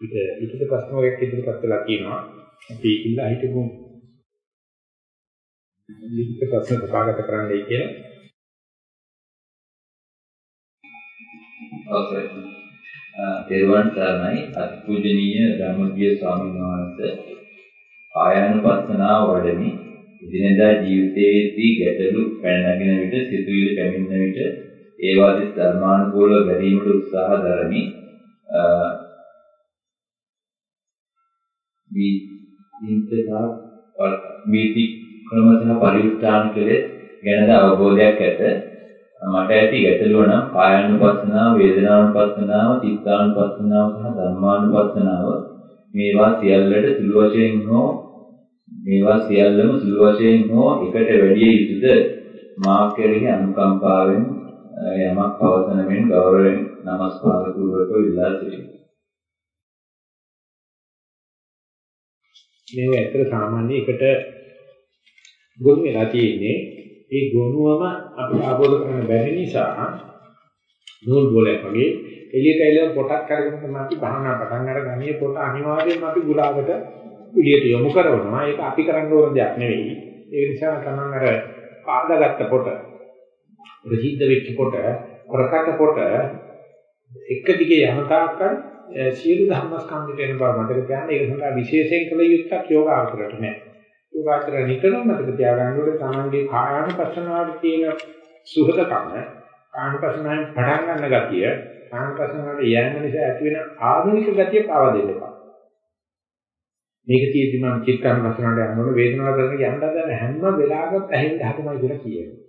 ඊට ඊට ප්‍රශ්න වර්ගයක් ඉදිරිපත් වෙලා තියෙනවා. අපි ඉල්ලා හිටපු ලිඛිත ප්‍රශ්න සභාගත කරන්නයි කියලා. අවසරයි. පෙරවන් සරණයි අතිපූජනීය ධර්මජීව ස්වාමීන් වහන්සේ ආයනුපස්සනාව වඩමි. ඉදිනදා ජීවිතයේදී ගැටලු පැන නගින විට සිතුවිලි පැමිණෙන විට ඒවාදී ධර්මානුකූලව බැලීමට උත්සාහ දරමි. බීතිකා බීති ක්‍රම සහ පරිඋත්ථාන කෙලෙස් ගැනද අවබෝධයක් ඇත. මට ඇති ගැටලුව නම් කායानुපස්සනාව, වේදනානුපස්සනාව, චිත්තානුපස්සනාව සහ ධම්මානුපස්සනාව මේවා සියල්ලට සුළු වශයෙන් හෝ මේවා සියල්ලම සුළු වශයෙන් හෝ එකට වැඩිය යුතුද? මා කෙරෙහි අනුකම්පාවෙන් යමක් පවසන මෙන් ගෞරවයෙන් নমස්කාර පූර්වකව ඉල්ලා සිටිමි. මේ ඇත්තට සාමාන්‍ය එකට ගොනු වෙලා තියෙන්නේ. ඒ ගොනුවම අපිට අවබෝධ කරගන්න බැරි නිසා නූල් බෝලයක් වගේ එළියට එළිය පොටක් කරගෙන තමයි අපි භාවනා පටන් අරගන්නේ. පොට අනිවාර්යයෙන්ම අපි ගුලාකට එළියට යොමු කරනවා. ඒක අපි කරන්න ඕන දෙයක් නෙවෙයි. ඒ නිසා තමයි අර පාදගත්ත පොට ප්‍රසිද්ධ වෙච්ච පොට ප්‍රකට පොට එක දිගේ යන තාක්කල් සියලු ධර්මස්කන්ධ වෙන බව මතක තියාගන්න. ඒක සඳහා විශේෂයෙන් කළ යුත්තක් යෝගාචරයට නෑ. යෝගාචරය නිතරම මතක තියාගන්න ඕනේ තමන්ගේ කායන පස්සනාවට තියෙන සුහදකම, කායන පස්සනාවෙන් පටන් ගන්න ගතිය, කායන පස්සනාවට යෑම නිසා ඇති වෙන ආධුනික ගතිය පාවා දෙන්න එපා. මේක තියෙද්දි මම චිත්තාන වසනට යනකොට වේදනාව කරන යන්න හදන හැම වෙලාවකම ඇහෙන්න හදනවා කියලා කියනවා.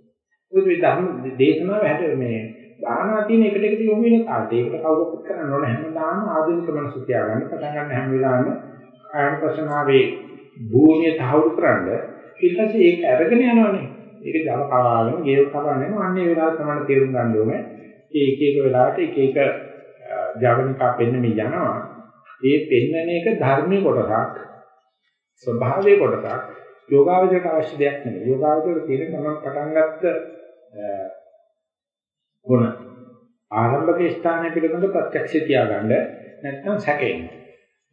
මොකද මේ ධර්ම දේශනාව හැට මේ දානා තියෙන එකට එකට යොමු වෙන කාට ඒකට කවුරුත් කරන්න ඕන. හැමදාම ආධුනික මනස තියාගන්න පටන් ගන්න හැම වෙලාවෙම ආයනපසනාවේ භූමිය තහවුරු කරන්න ඊට පස්සේ ඒක අරගෙන යනවනේ. ඒක ජල කවාගෙන ගේව කවන්නේ අන්නේ වෙලාව තමයි තේරුම් ගන්න ඕනේ. ඒ එක එක වෙලාවට එක එක ජවනිකා පෙන්වමින් යනවා. ඒ පෙන්වන එක ධර්මයේ කොටසක් ස්වභාවයේ කොටසක්. යෝගාවචරයට අවශ්‍ය දෙයක් නෙවෙයි යෝගාවචරයට තියෙන තමන් පටන් ගත්ත ගුණ ආරම්භක ස්ථානය පිළිබඳ ප්‍රත්‍යක්ෂය තියාගන්න නැත්නම් සැකේන්න.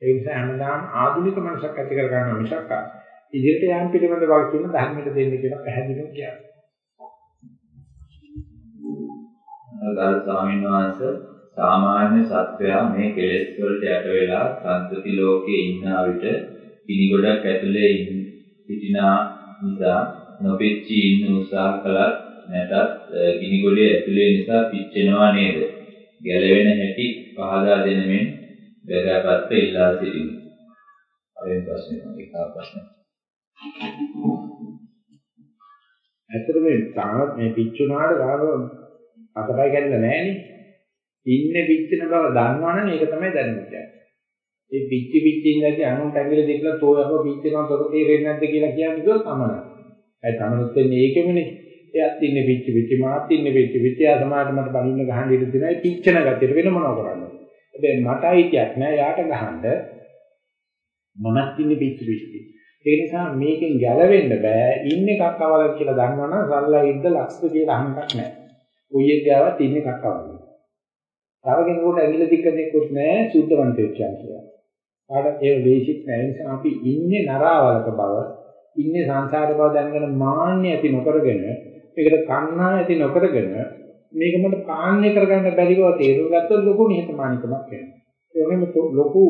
ඒ නිසා හැමදාම ආධුනික මනසක් ඇති කර ගන්න මිසක් ඉදිරියට යෑම පිළිබඳ බව කියන ධර්මයට දෙන්න කියලා පැහැදිලිව කියනවා. ගරු ස්වාමීන් වහන්සේ සාමාන්‍ය සත්වයා මේ කෙලෙස් වලට යට වෙලා සංතති ලෝකයේ ඉන්නා විට පිනිගොඩක් ඇතුලේ සිටිනා නිසා නොපෙච්චි ඉන්න උත්සාහ කළත් නැතත් ගිනිගොඩේ ඇතුලේ නිසා පිච්චෙනවා නේද? ගැලවෙන හැටි පහදා දෙන මෙන් බෙදාපත්ත ඉල්ලා සිටිමි. අරෙන් ප්‍රශ්නේ එක ප්‍රශ්න. ඇත්තට මේ තාම මේ පිච්චුනාට ගාව අතපය කැඩලා නැහනේ. ඉන්නේ පිච්චෙන බව දන්නවනම් ඒක තමයි දැනුම් කියන්නේ. ඒ පිච්චි පිච්චි ඉඳලා අනුන්ට ඇඟිලි දෙකලා තෝයව පිච්චෙනවා තොර තේරෙන්නේ නැද්ද කියලා කියන්නේ ඒක තමයි. ඒ තමනුත් වෙන්නේ ඒකෙමනේ. එයාත් ඉන්නේ පිච්චි පිච්චි මාත් ඉන්නේ පිච්චි පිච්චි ආ සමාජ මට බලින්න ගහන්න ඉඩ දෙනවා ඒ පිච්චෙන ගැටියට වෙන මොනව කරන්නේ. හැබැයි මට අයිතියක් නෑ යාට ගහන්න. මමත් ඉන්නේ පිච්චි පිච්චි. ඒ නිසා මේකෙන් ගැලවෙන්න බෑ ඉන්නේ කක්කවල කියලා දන්නවනම් සල්ලා ඉද්ද ලක්ෂ කියලා අහන්නක් නෑ. කොයියෙක් ගාවත් ඉන්නේ කක්කවල. තව කෙනෙකුට ඇඟිලි දික්ක දෙකුත් නෑ සුද්ධවන්තයෙක් කියලා. ආඩ ඒ වේශික් නෑ නිසා අපි ඉන්නේ නරාවලක බව ඉන්නේ සංසාර බව දැනගෙන මාන්නේ ඇති නොකරගෙන ඒකට කන්නා ඇති නොකරගෙන මේක මට පාලනය කරගන්න බැරි බව තේරුම් ගත්තොත් ලොකු නිහතමානීකමක් වෙනවා. ඒ වගේම ලොකු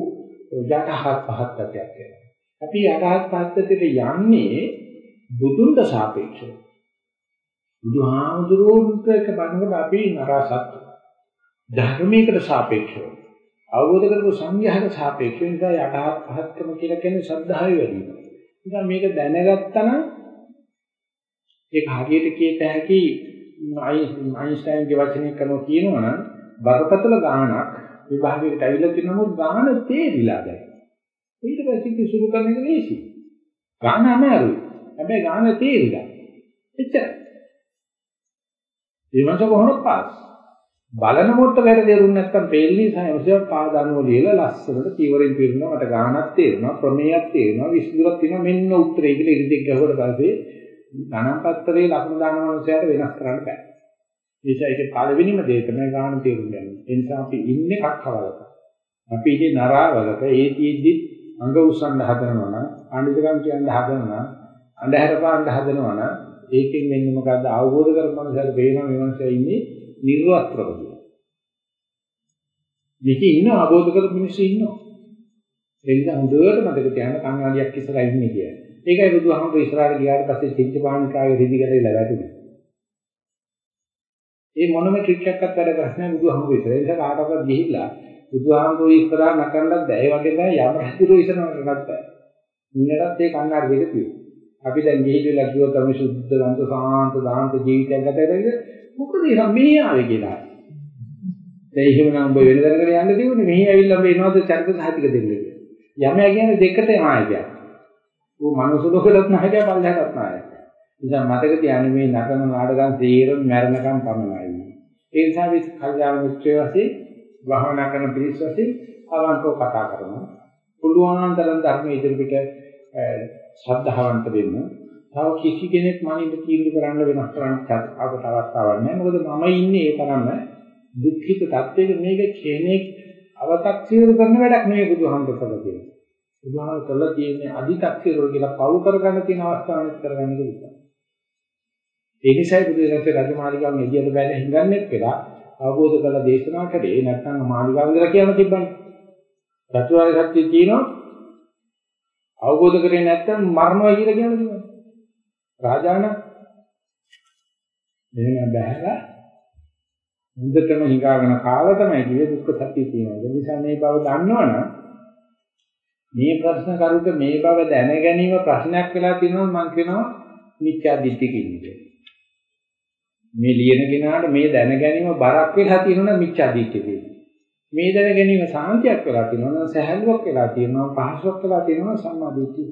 යටහත් පහත්කමක් වෙනවා. අපි යටහත් පහත්කමට යන්නේ බුදුන්ට සාපේක්ෂව. බුදුහාමුදුරුවන්ට එක බණකට අපි නරසත් ධර්මයකට සාපේක්ෂව අවබෝධ කරපු සංඝයාට සාපේක්ෂව නිසා යටහත් පහත්කම කියලා කියන්නේ ශ්‍රද්ධාවේ වැඩි වෙනවා. නිසා මේක දැනගත්තා නම් ඒක හරියට කියත හැකි අයින්ස්ටයින්ගේ වචනය කරනවා කියනවනම් බරපතල ගාණක් විභාගයකට ඇවිල්ලා තිනමුත් ගාණ තේරිලා දැන්. ඊට පස්සේ සුරු කරන එක ලේසි. ගාණ අමාරුයි. හැබැයි ගාණ තේරිලා. එච්චර. ඊමණස කොහොමද පාස්? බලන මොහොත වැරදෙරුන් නැත්තම් පේන්නේ සයන්සිය පාදානුව ලියලා ලස්සනට පීවරෙන් පිරුණා මට ගාණක් තේරෙනවා ප්‍රමේයක් තේරෙනවා විශ්දුරක් තියෙනවා මෙන්න උත්තරේ කියලා ඉරිදෙක් ගහුවට පස්සේ ගණන් පත්‍රයේ ලකුණු දාන මනුස්සයාට වෙනස් කරන්න බෑ. ඒ නිසා ඒක පළවෙනිම දේ තමයි ගාණ තේරුම් ගන්න. ඒ නිසා අපි ඉන්නේ කක්කවලක. අපි ඉන්නේ නරාවලක ඒ තියෙද්දි අඟ උස්සන්න හදනවා නම් අනිදකම් කියන්න හදනවා නම් අඳුර පාන්න හදනවා නම් ඒකෙන් වෙන්නේ මොකද්ද අවබෝධ කරගන්න මනසට පේනවා මේ මනස ඉන්නේ නිර්වස්ත්‍රව කියලා. මේකේ ඉන්න අවබෝධ කරගන්න මිනිස්සු ඉන්නවා. ඒ නිසා හොඳට මතක තියාගන්න කංගාලියක් ඉස්සරහා ඉන්නේ කියලා. ඒකයි බුදුහාමුදුරු ඉස්සරහට ගියාට පස්සේ චිත්තපාණිකාවේ රිදි ගැටේ ලැබුණේ. ඒ මොනම ට්‍රික් එකක්වත් වැඩ ප්‍රශ්නයක් බුදුහාමුදුරු ඉස්සරහ. ඒ නිසා කාටවත් ගිහිල්ලා බුදුහාමුදුරු ඉස්සරහා නකන්නත් බෑ. ඒ වගේ තමයි යම රජුරු ඉස්සරහා නකන්නත් බෑ. මිනිහටත් ඒ කන්නාඩි දෙක තියෙනවා. අපි දැන් ගිහිල්ලා කිව්වොත් අපි සුද්ධ ගන්ත සාන්ත දාන්ත ජීවිතයක් ගත කරගෙන මොකද මේ ආවේ කියලා. දැන් එහෙමනම් ඔබ වෙන දැනකට යන්න තිබුණේ මෙහි ඇවිල්ලා ඔබ එනවාද චරිත සාහිතික දෙන්නේ. යමයා කියන්නේ දෙකට නායකයා. ඌ මනුස්ස ලෝකෙලත් නායකයා පල්ලෙහාටත් නායකයා. ඉතින් මතක තියාගන්න මේ නටන නාටකම් තීරම මරණකම් පමණයි. ඒ නිසා අපි කල්යාණ මිත්‍රය වශයෙන් භාවනා කරන පිරිස වශයෙන් අවංකව කතා කරනවා. පුළුවන් තරම් ධර්ම ඉදිරිපිට ශ්‍රද්ධාවන්ත වෙන්න. තව කිසි කෙනෙක් මනින්ද තීන්දුව කරන්න වෙනස් කරන්න අපට අවස්ථාවක් නැහැ. මොකද මම ඉන්නේ ඒ තරම්ම දුක්ඛිත තත්ත්වයක මේක කෙනෙක් අව탁සිරු කරන වැඩක් නෙවෙයි බුදුහාමුදුර කරලා තියෙන්නේ. බුදුහාමුදුර කරලා තියෙන්නේ අදි탁සිරු කියලා පවු කරගන්න තියෙන අවස්ථාවක් කරගන්න එක විතරයි. ඒ නිසායි බුදුරජාණන් රජමාලිගාවෙන් එළියට බැල හිඟන්නේ කියලා අවබෝධ කරලා දේශනා කරේ නැත්නම් මාලිගාව ඉඳලා කියන තිබ්බනේ. චතුරාර්ය සත්‍ය තියෙනවා අවබෝධ කරේ නැත්නම් මරණවා කියලා කියන දේ. රාජාන මෙහෙම බැහැලා මුදටම හිඟාගෙන කාලා තමයි කියේ දුක්ඛ සත්‍ය තියෙනවා. ඒ නිසා මේ බව දන්නවනම් මේ ප්‍රශ්න කරුට මේ බව දැන ගැනීම ප්‍රශ්නයක් වෙලා තියෙනවා මම කියනවා මිත්‍යා දිට්ඨිය කියන්නේ. මේ ලියන කෙනාට මේ දැන ගැනීම බරක් වෙලා තියෙනවා මිත්‍යා දිට්ඨිය කියන්නේ. මේ දැන ගැනීම සාන්තියක් වෙලා තියෙනවා සහැල්ලුවක් වෙලා තියෙනවා පහසුවක් වෙලා තියෙනවා සම්මා දිට්ඨිය.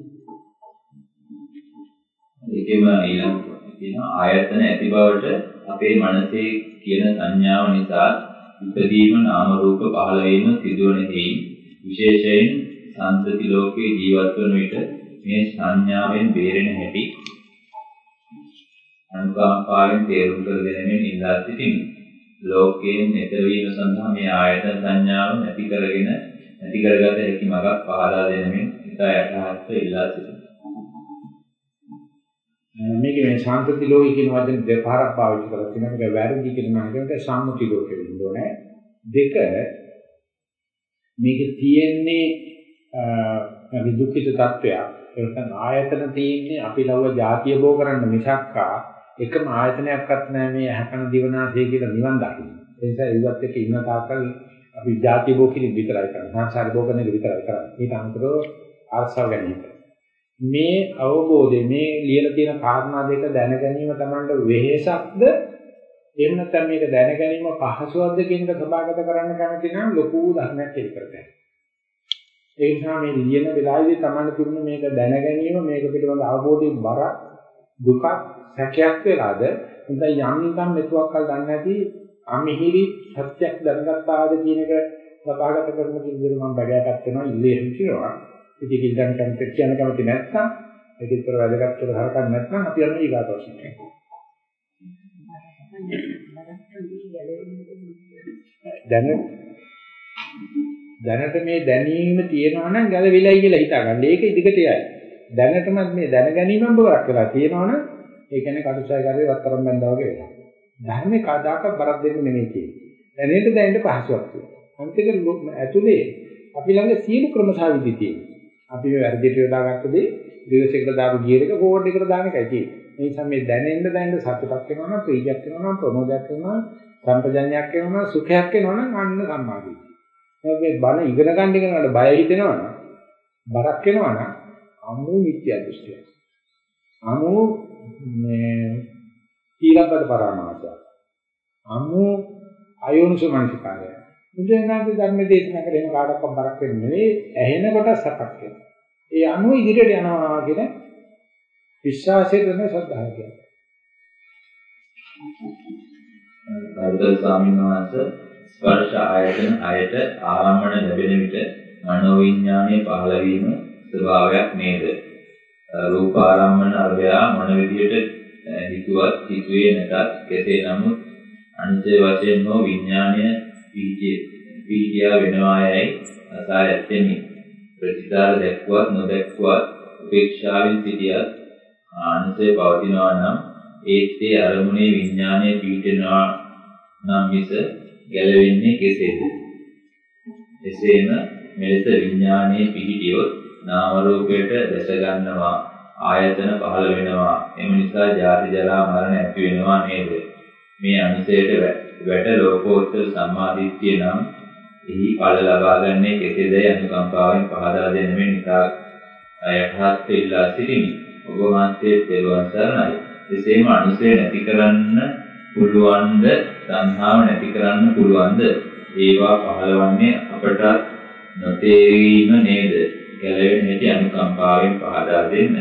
ඒකෙම ඊළඟ තියෙන ආයතන ඇති බවට අපේ මනසේ කියන සංඥාව නිසා ඉදීම නාම රූප පහළ වීම සිදුවන හේයි විශේෂයෙන් සංසති ලෝකේ ජීවත් වන විට මේ සංඥාවෙන් බේරෙන හැටි අනුකම්පාවෙන් තේරුම් කර දෙනෙමින් ඉඳලා සිටිමි. ලෝකයෙන් ඈතර වීම සඳහා මේ ආයතන සංඥාව නැති කරගෙන නැති කරගත හැකි මඟක් පහදා දෙනෙමින් ඉතා යටහත් ඉල්ලා සිටිමි. මේක මේ ශාන්ති ලෝකය කියන වචන දෙපාරක් පාවිච්චි කරලා තියෙනවා. මේක වැරදි කියන මානකට සම්මුති ලෝකෙ වෙන්න ඕනේ. දෙක මේක තියෙන්නේ විදුක්ඛිත තත්වයක්. ඒකෙන් ආයතන තියෙන්නේ අපි ලව්ව ಜಾතිය බෝ කරන්න මිසක්කා එකම ආයතනයක්වත් නැහැ මේ ඇහැකන දිවනාසය කියලා නිවන් දකින්න. ඒ නිසා ඒවත් එක්ක ඉන්න තාක්කල් අපි ಜಾතිය බෝ කිරීම විතරයි කරන්නේ. සංසාර බෝ කරන එක විතරයි කරන්නේ. ඊට අමතරව ආර්සව ගැනීම. මේ අවබෝධය මේ ලියලා තියෙන කාරණා දෙක දැන ගැනීම තමයි වෙහෙසක්ද එහෙම නැත්නම් මේක දැන ගැනීම පහසුවක්ද කියන එක සබාගත කරන්න කැමති නම් ලොකු ධර්මයක් එලි කරගන්න. ඒ නිසා මේ ලියන වෙලාවේදී තමයි තිබුණ මේක දැන ගැනීම මේක පිළිබඳ අවබෝධයෙන් බර දුකක් සැකයක් වෙලාද නැත්නම් යන්තම් මෙතුවක් කල් දන්නේ නැති අමිහිරි සත්‍යක් දැනගත්තාද කියන එක සබාගත කරන විදිහට මම බඩයටත් වෙනවා ඉල්ලේ හිටිනවා. ඉතින් ඉල්ලන් කන්ට කියන කමති නැත්නම් ඒක විතර වැදගත් කියලා හරකන්නේ නැත්නම් අපි යන්නේ ඊගා ප්‍රශ්නයට. දැන දැනට මේ දැනීම තියෙනවා නම් ගැලවිලයි කියලා හිතාගන්න. ඒක ඉදිකට යයි. දැනටමත් මේ දැන ගැනීමම බරක් වෙලා තියෙනවනම් ඒ කියන්නේ කටුසය කරේ වත්තරම් බැඳා වගේ වෙනවා. ධර්මේ කදාකත් බරක් දෙන්නේ නෙමෙයි කියන්නේ. දැනෙන්න දැනෙන්න පහසුවක් තියෙනවා. අන්තික ඇතුලේ අපි ළඟ සියලු ක්‍රමසාවිදි තියෙනවා. අපි මේ වැරදිට යොදා ගත්ත දේ දිවසයකට දාපු ගියර් එක ෆෝවර්ඩ් එකට දාන එකයි තියෙන්නේ. ඒ නිසා මේ දැනෙන්න දැනෙන්න සතුටක් වෙනවා නම් ප්‍රීතියක් වෙනවා නම් ප්‍රමෝදයක් වෙනවා සම්පජඤ්ඤයක් වෙනවා නම් සුඛයක් වෙනවා නම් අන්න සම්මාදිට්ඨිය. මේ බණ ඉගෙන ගන්න ඉගෙනකට බය හිතෙනවා නම් බරක් වෙනවා නම් අමු මිත්‍යා දෘෂ්ටිය. අමු මේ ඊළඟට පරාමාසය. අමු අයෝනිසෝ මනසිකාරය. බුදුරජාණන් ධර්ම දේශනා කරේ කාටවත් බරක් වෙන්නේ නෙවෙයි ඇහෙන කොට සපක් වෙනවා. ඒ අනුව ඉදිරියට යනවා කියන විශ්වාසය කරන ශ්‍රද්ධාව කියන්නේ. ගෞතම ස්වාමීන් වහන්සේ ස්පර්ශ ආයතන අයට ආරම්භන ලැබෙන විට මනෝවිඥානයේ පහළ වීම ස්වභාවයක් නේද? රූප ආරම්භන අරයා මොන විදියට හිතුවත් හිතුවේ නැතත් කෙසේ නමුත් අනිත්‍ය වශයෙන් හෝ විඥානය පිහිටියා වෙනවායයි අසා ඇත්තෙමි. ප්‍රතිකාර දැක්වත් නොදැක්වත් උපේක්ෂාවෙන් සිටියත් ආනසේ පවතිනවා නම් ඒත්තේ අරමුණේ විඥානය පිහිටනවා නම් මිස ගැලවෙන්නේ කෙසේද? එසේම මෙලෙස විඥානයේ පිහිටියොත් නාම රූපයට දැස ගන්නවා ආයතන පහළ වෙනවා. එම නිසා ජාති ජරා මරණ ඇති වෙනවා නේද? මේ අනුසයට වැට ලෝකෝත්තර සම්මාදිට්ඨිය නම් එහි ඵල ලබා ගන්නේ කෙසේදයි අනුකම්පාවෙන් පහදා දෙන මේ නිසා අයහත් ඉල්ලා සිටිමි. ඔබ වහන්සේ තෙරුවන් සරණයි. එසේම අනුසය නැති කරන්න පුළුවන්ද? සංහාව නැති කරන්න පුළුවන්ද ඒවා පහළවන්නේ අපට නොතේරීම නේද ගැලවෙන හැටි අනුකම්පාවෙන් පහදා දෙන්න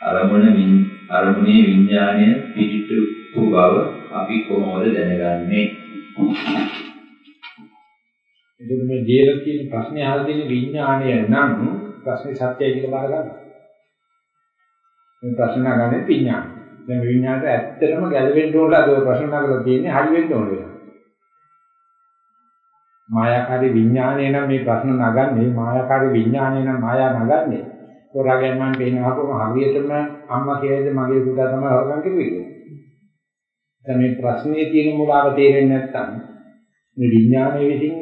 අරමුණ අරමුණේ විඥාණය පිහිටු බව අපි කොහොමද දැනගන්නේ එතකොට මේ දීලා තියෙන ප්‍රශ්නේ අහලා තියෙන විඥාණය නම් ප්‍රශ්නේ සත්‍යයි කියලා බාර ගන්න. මේ ප්‍රශ්න නගන්නේ විඥාණය. දැන් විඥාණයට ඇත්තටම ගැලවෙන්න ඕනද අද ප්‍රශ්න නගලා තියෙන්නේ හරි වෙන්න ඕන වෙනවා. මායාකාරී විඥාණය නම් මේ ප්‍රශ්න නගන්නේ මායාකාරී විඥාණය නම් මායා නගන්නේ. කොරාගෙන් මම පේනවාකම හරියටම අම්මා කියයිද මගේ පුතා තමයි හොරගම් කිව්වේ කියලා. දැන් මේ ප්‍රශ්නේ තියෙන මුලාව තේරෙන්නේ නැත්නම් මේ විඥානයේ විසින්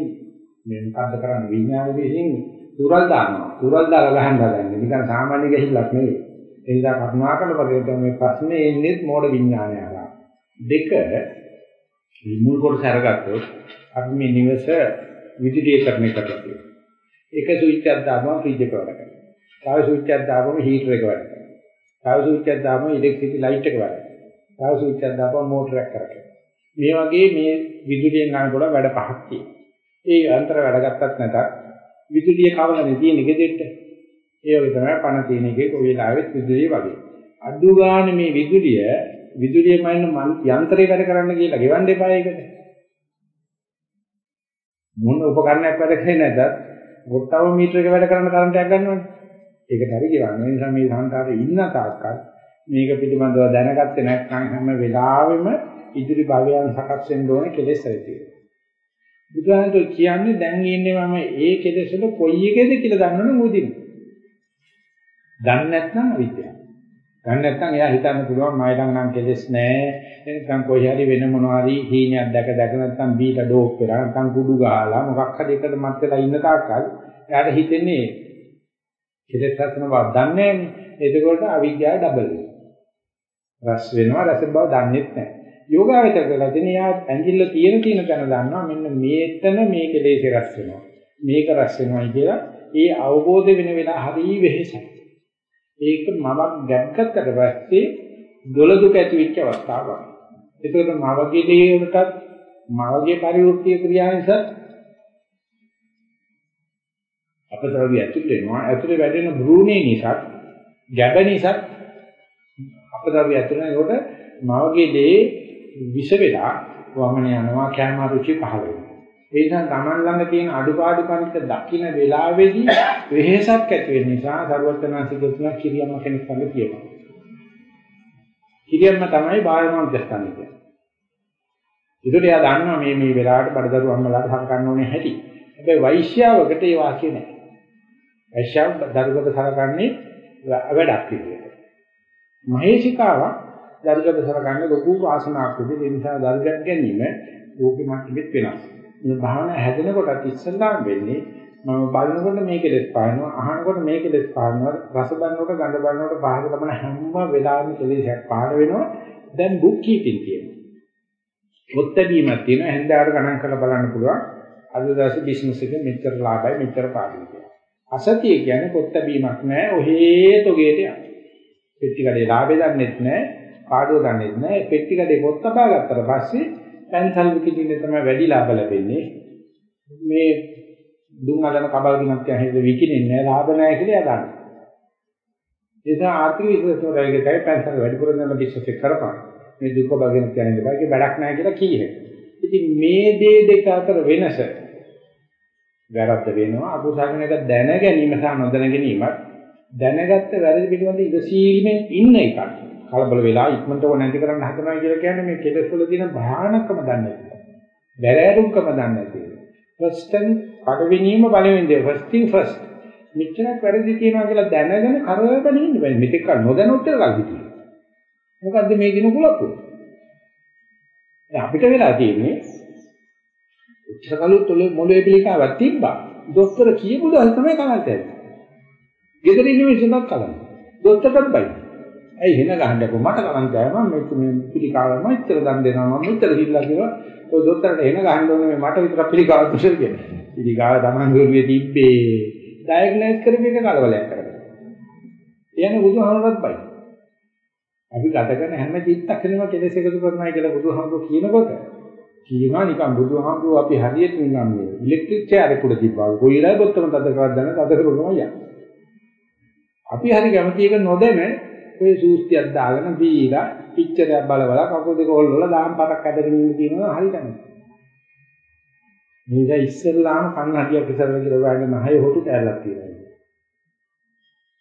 මේ මොකද්ද කරන්නේ විඥානයේ විසින් තුරල් දානවා. තුරල් දාලා ගහන්න හදන්නේ. නිකන් සාමාන්‍ය ගැහිල්ලක් නෙවෙයි. ඒ නිසා කරුණාකර පරිවර්තන මේ ප්‍රශ්නේ එන්නේ මෝඩ විඥානය හරහා. දෙක මුල් කොටස අරගත්තොත් අපි මේ නිවස විදුලීකරණය කරලා තියෙනවා. එක ස්විච් එකක් දාපුවම ෆ්‍රිජ් එක වැඩ කරනවා. තව ස්විච් එකක් දාපුවම හීටර් එක වැඩ කරනවා. තව ස්විච් එකක් දාපුවම ඉලෙක්ට්‍රික් ලයිට් එක වැඩ කරනවා. තව ස්විච් එකක් දාපුවම මෝටර එක කරකැවෙනවා. මේ වගේ මේ විදුලියෙන් ගන්නකොට වැඩ පහක් තියෙනවා. ඒ අන්තර වැඩ ගත්තත් නැතත් විදුලිය කවලනේ තියෙන ගෙදෙට්ට. ඒ වගේ තමයි පණ තියෙන එකේ කොයි වෙලාවෙත් විදුලිය වගේ. අඩු ගන්න මේ විදුලිය විදුලිය මයින් යන්ත්‍රේ වැඩ කරන්න කියලා ගෙවන්න එපා ඒකට. මොන උපකරණයක් වැඩ කරේ නැතත් වොට්ටව මීටර එක වැඩ කරන කරන්ටයක් ගන්නවනේ. ඒකට හරි ගෙවන්න. ඒ නිසා මේ සංකාරයේ ඉන්න තාක්කල් මේක පිළිබඳව දැනගත්තේ නැත්නම් හැම වෙලාවෙම ඉදිරි භවයන් සකස් වෙන්න ඕනේ කෙලෙස් ඇති. බුදුහාමුදුරු කියන්නේ දැන් ඉන්නේ මම ඒ කෙලෙස් වල කොයි එකේද කියලා දන්නවනම් උදින. දන්නේ නැත්නම් අවිද්‍යාව. දන්නේ නැත්නම් එයා හිතන්න පුළුවන් මයි ළඟ නම් කෙලෙස් නැහැ. නැත්නම් කොහේ හරි වෙන මොනවා හරි හීනයක් දැක දැක නැත්නම් බීලා ඩෝප් වෙලා නැත්නම් කුඩු ගහලා මොකක් හරි එකට මත් වෙලා ඉන්න තාක්කල් එයාට හිතෙන්නේ කෙලෙස් හසන බව දන්නේ නැහැ. එතකොට අවිද්‍යාව ඩබල් වෙනවා. රස වෙනවා රස බව දන්නේ නැහැ. යෝගාවචර කරලා තියෙන යා ඇඟිල්ල තියෙන තියෙන තැන දන්නවා මෙන්න මේතන මේ කෙලෙස් රස වෙනවා. මේක රස වෙනවායි කියලා ඒ අවබෝධ වෙන වෙලාව හරිය වෙහෙසයි. ඒක මමක් ගැක්කත්තට පස්සේ දොළ දුක ඇති වෙච්ච අවස්ථාවක්. ඒකද මවගේ දේවටත් මවගේ පරිවෘත්ති ක්‍රියා නිසා අපතරවිය ඇතුල් වෙනවා. ඇතුලේ වැඩෙන භ්‍රූණේ නිසා, ගැබ නිසා අපතරවිය ඇතුල් වෙනකොට මවගේ දේ විෂ වෙලා වමන යනවා කැම රුචි පහළ වෙනවා. ඒ නිසා Taman ළඟ තියෙන අඩුපාඩුකම් ටික දකින්න වෙලාවේදී වෙහෙසක් ඇති වෙන නිසා සර්වඥාන්සික තුන කිරියම්ම කෙනෙක් ළඟ තියෙනවා. කිරියම්ම තමයි බාහිරම දස්තන්නේ කියන්නේ. ඒකට එයා දන්නවා මේ මේ වෙලාවට බඩදරු අම්මලාට සලකන්න ඕනේ හැටි. හැබැයි වෛශ්‍යාවකට ඒ වාක්‍ය නැහැ. වෛශ්‍යාව දරුකට සලකන්නේ වැඩක් විදියට. මහේශිකාව දරුකට සලකන්නේ ලොකු වාසනාවක් විදිහට ඒ නිසා දරුගත් ගැනීම ලෝකෙ මට්ටමෙත් වෙනස්. මේ භාවනා හැදෙනකොටත් ඉස්සෙල්ලාම වෙන්නේ මම බලනකොට මේක දෙස් පානවා අහනකොට මේක දෙස් පානවා රස බලනකොට ගඳ බලනකොට පහක ලබන හැම වෙලාවෙම කෙලෙසක් පාර වෙනවා. දැන් බුක් කීපින් තියෙනවා ඔත්තදීමක් තියෙනවා. හැන්දාවට ගණන් කරලා බලන්න පුළුවන්. අද දවසේ බිස්නස් එකේ මෙච්චර ලාභයි මෙච්චර පාඩුයි කියලා. අසතිය කියන්නේ පොත්ත බීමක් නෑ. ඔහේ තොගේට යන පෙට්ටි කඩේ ලාභය දන්නෙත් නෑ. පාඩුව දන්නෙත් නෑ. පෙට්ටි කඩේ පොත් තබා ගත්තට පස්සේ පැන්සල් විකිටින්නේ තමයි වැඩි ලාභ ලැබෙන්නේ. මේ දුම් අදන කබල් ගිනක් කියන්නේ විකිනින්නේ නැහැ ලාභ නැහැ කියලා එයා දන්නවා. ඒ නිසා ආර්ථික විශ්ලේෂණයකයි පැන්සල් වැඩිපුර දෙන බිස්නස් එක කරපන්. මේ දුක බගෙන කියන්නේ බෑ ඒක වැඩක් නැහැ කියලා කීයේ. ඉතින් මේ දේ දෙක අතර වෙනස වැරද්ද වෙනවා අකුසලන එක දැන ගැනීම සහ නොදැන ගැනීමත් දැනගත්ත වැරදි පිළිබඳ ඉවසීමෙන් ඉන්න එකක්. කලබල වෙලා ඉක්මනට ඕන නැති කරන්න හදනවා කියලා කියන්නේ මේ කෙලෙස් වල තියෙන භයානකම දන්නේ නැහැ. වැරෑරුම්කම දන්නේ නැහැ. first and පළවෙනිම පළවෙනි දේ first thing first. මෙච්චරක් වැරදි කියනවා කියලා දැනගෙන කරවගෙන ඉන්න බෑ. මෙතෙක් කල නොදැන උත්තර කල් හිටියේ. මොකද්ද මේ දින කුලප්පු? දැන් අපිට වෙලා තියෙන්නේ උත්තර කලුත් මොළේ පිළිකාවක් තිබ්බා. දොස්තර කියපු දවස් තමයි කලන්ත ඇත්තේ. ගෙදර ඉන්න මිනිස්සුන්ට කලන්ත. දොස්තරටත් බයි. ඇයි වෙන ගහන්නකෝ මට කලන්ත ආවා මම මේ පිළිකාවම ඉතර දන් දෙනවා මම ඉතර හිල්ලා කියලා ඔය දොස්තරට එන ගහන්න ඕනේ මට විතර පිළිකාව දුෂර කියන්නේ. පිළිකාව Taman ගුරුවේ තිබ්බේ. ඩයග්නෝස් කරපු එක කලබලයක් කරගන්න. එයනේ බුදුහාමරත් බයි. අපි ගත කරන හැම චිත්තක්ෂණෙම කෙලෙස් එකතු කරනවා කියලා බුදුහාමුදුරුවෝ කියනකොට කියනවා නිකන් බුදුහාමුදුරුවෝ අපි හරියට නිකන් මේ ඉලෙක්ට්‍රික් චෙයාර් එකට තිබ්බා. කොයි වෙලාවෙ බොත්තම තද කරක් දාන තද කරනවා යන්නේ. අපි හරි කැමති එක නොදැන ඔය සූස්තියක් දාගෙන බීලා පිච්චරයක් බල බල කකුල් දෙක හොල් වල දාම් පටක් ඇදගෙන ඉන්න කියනවා හරි කැමති. මේක ඉස්සෙල්ලාම කන්නඩියක් ඉස්සරහ කියලා වගේ නහය හොටු කැරලක් තියෙනවා.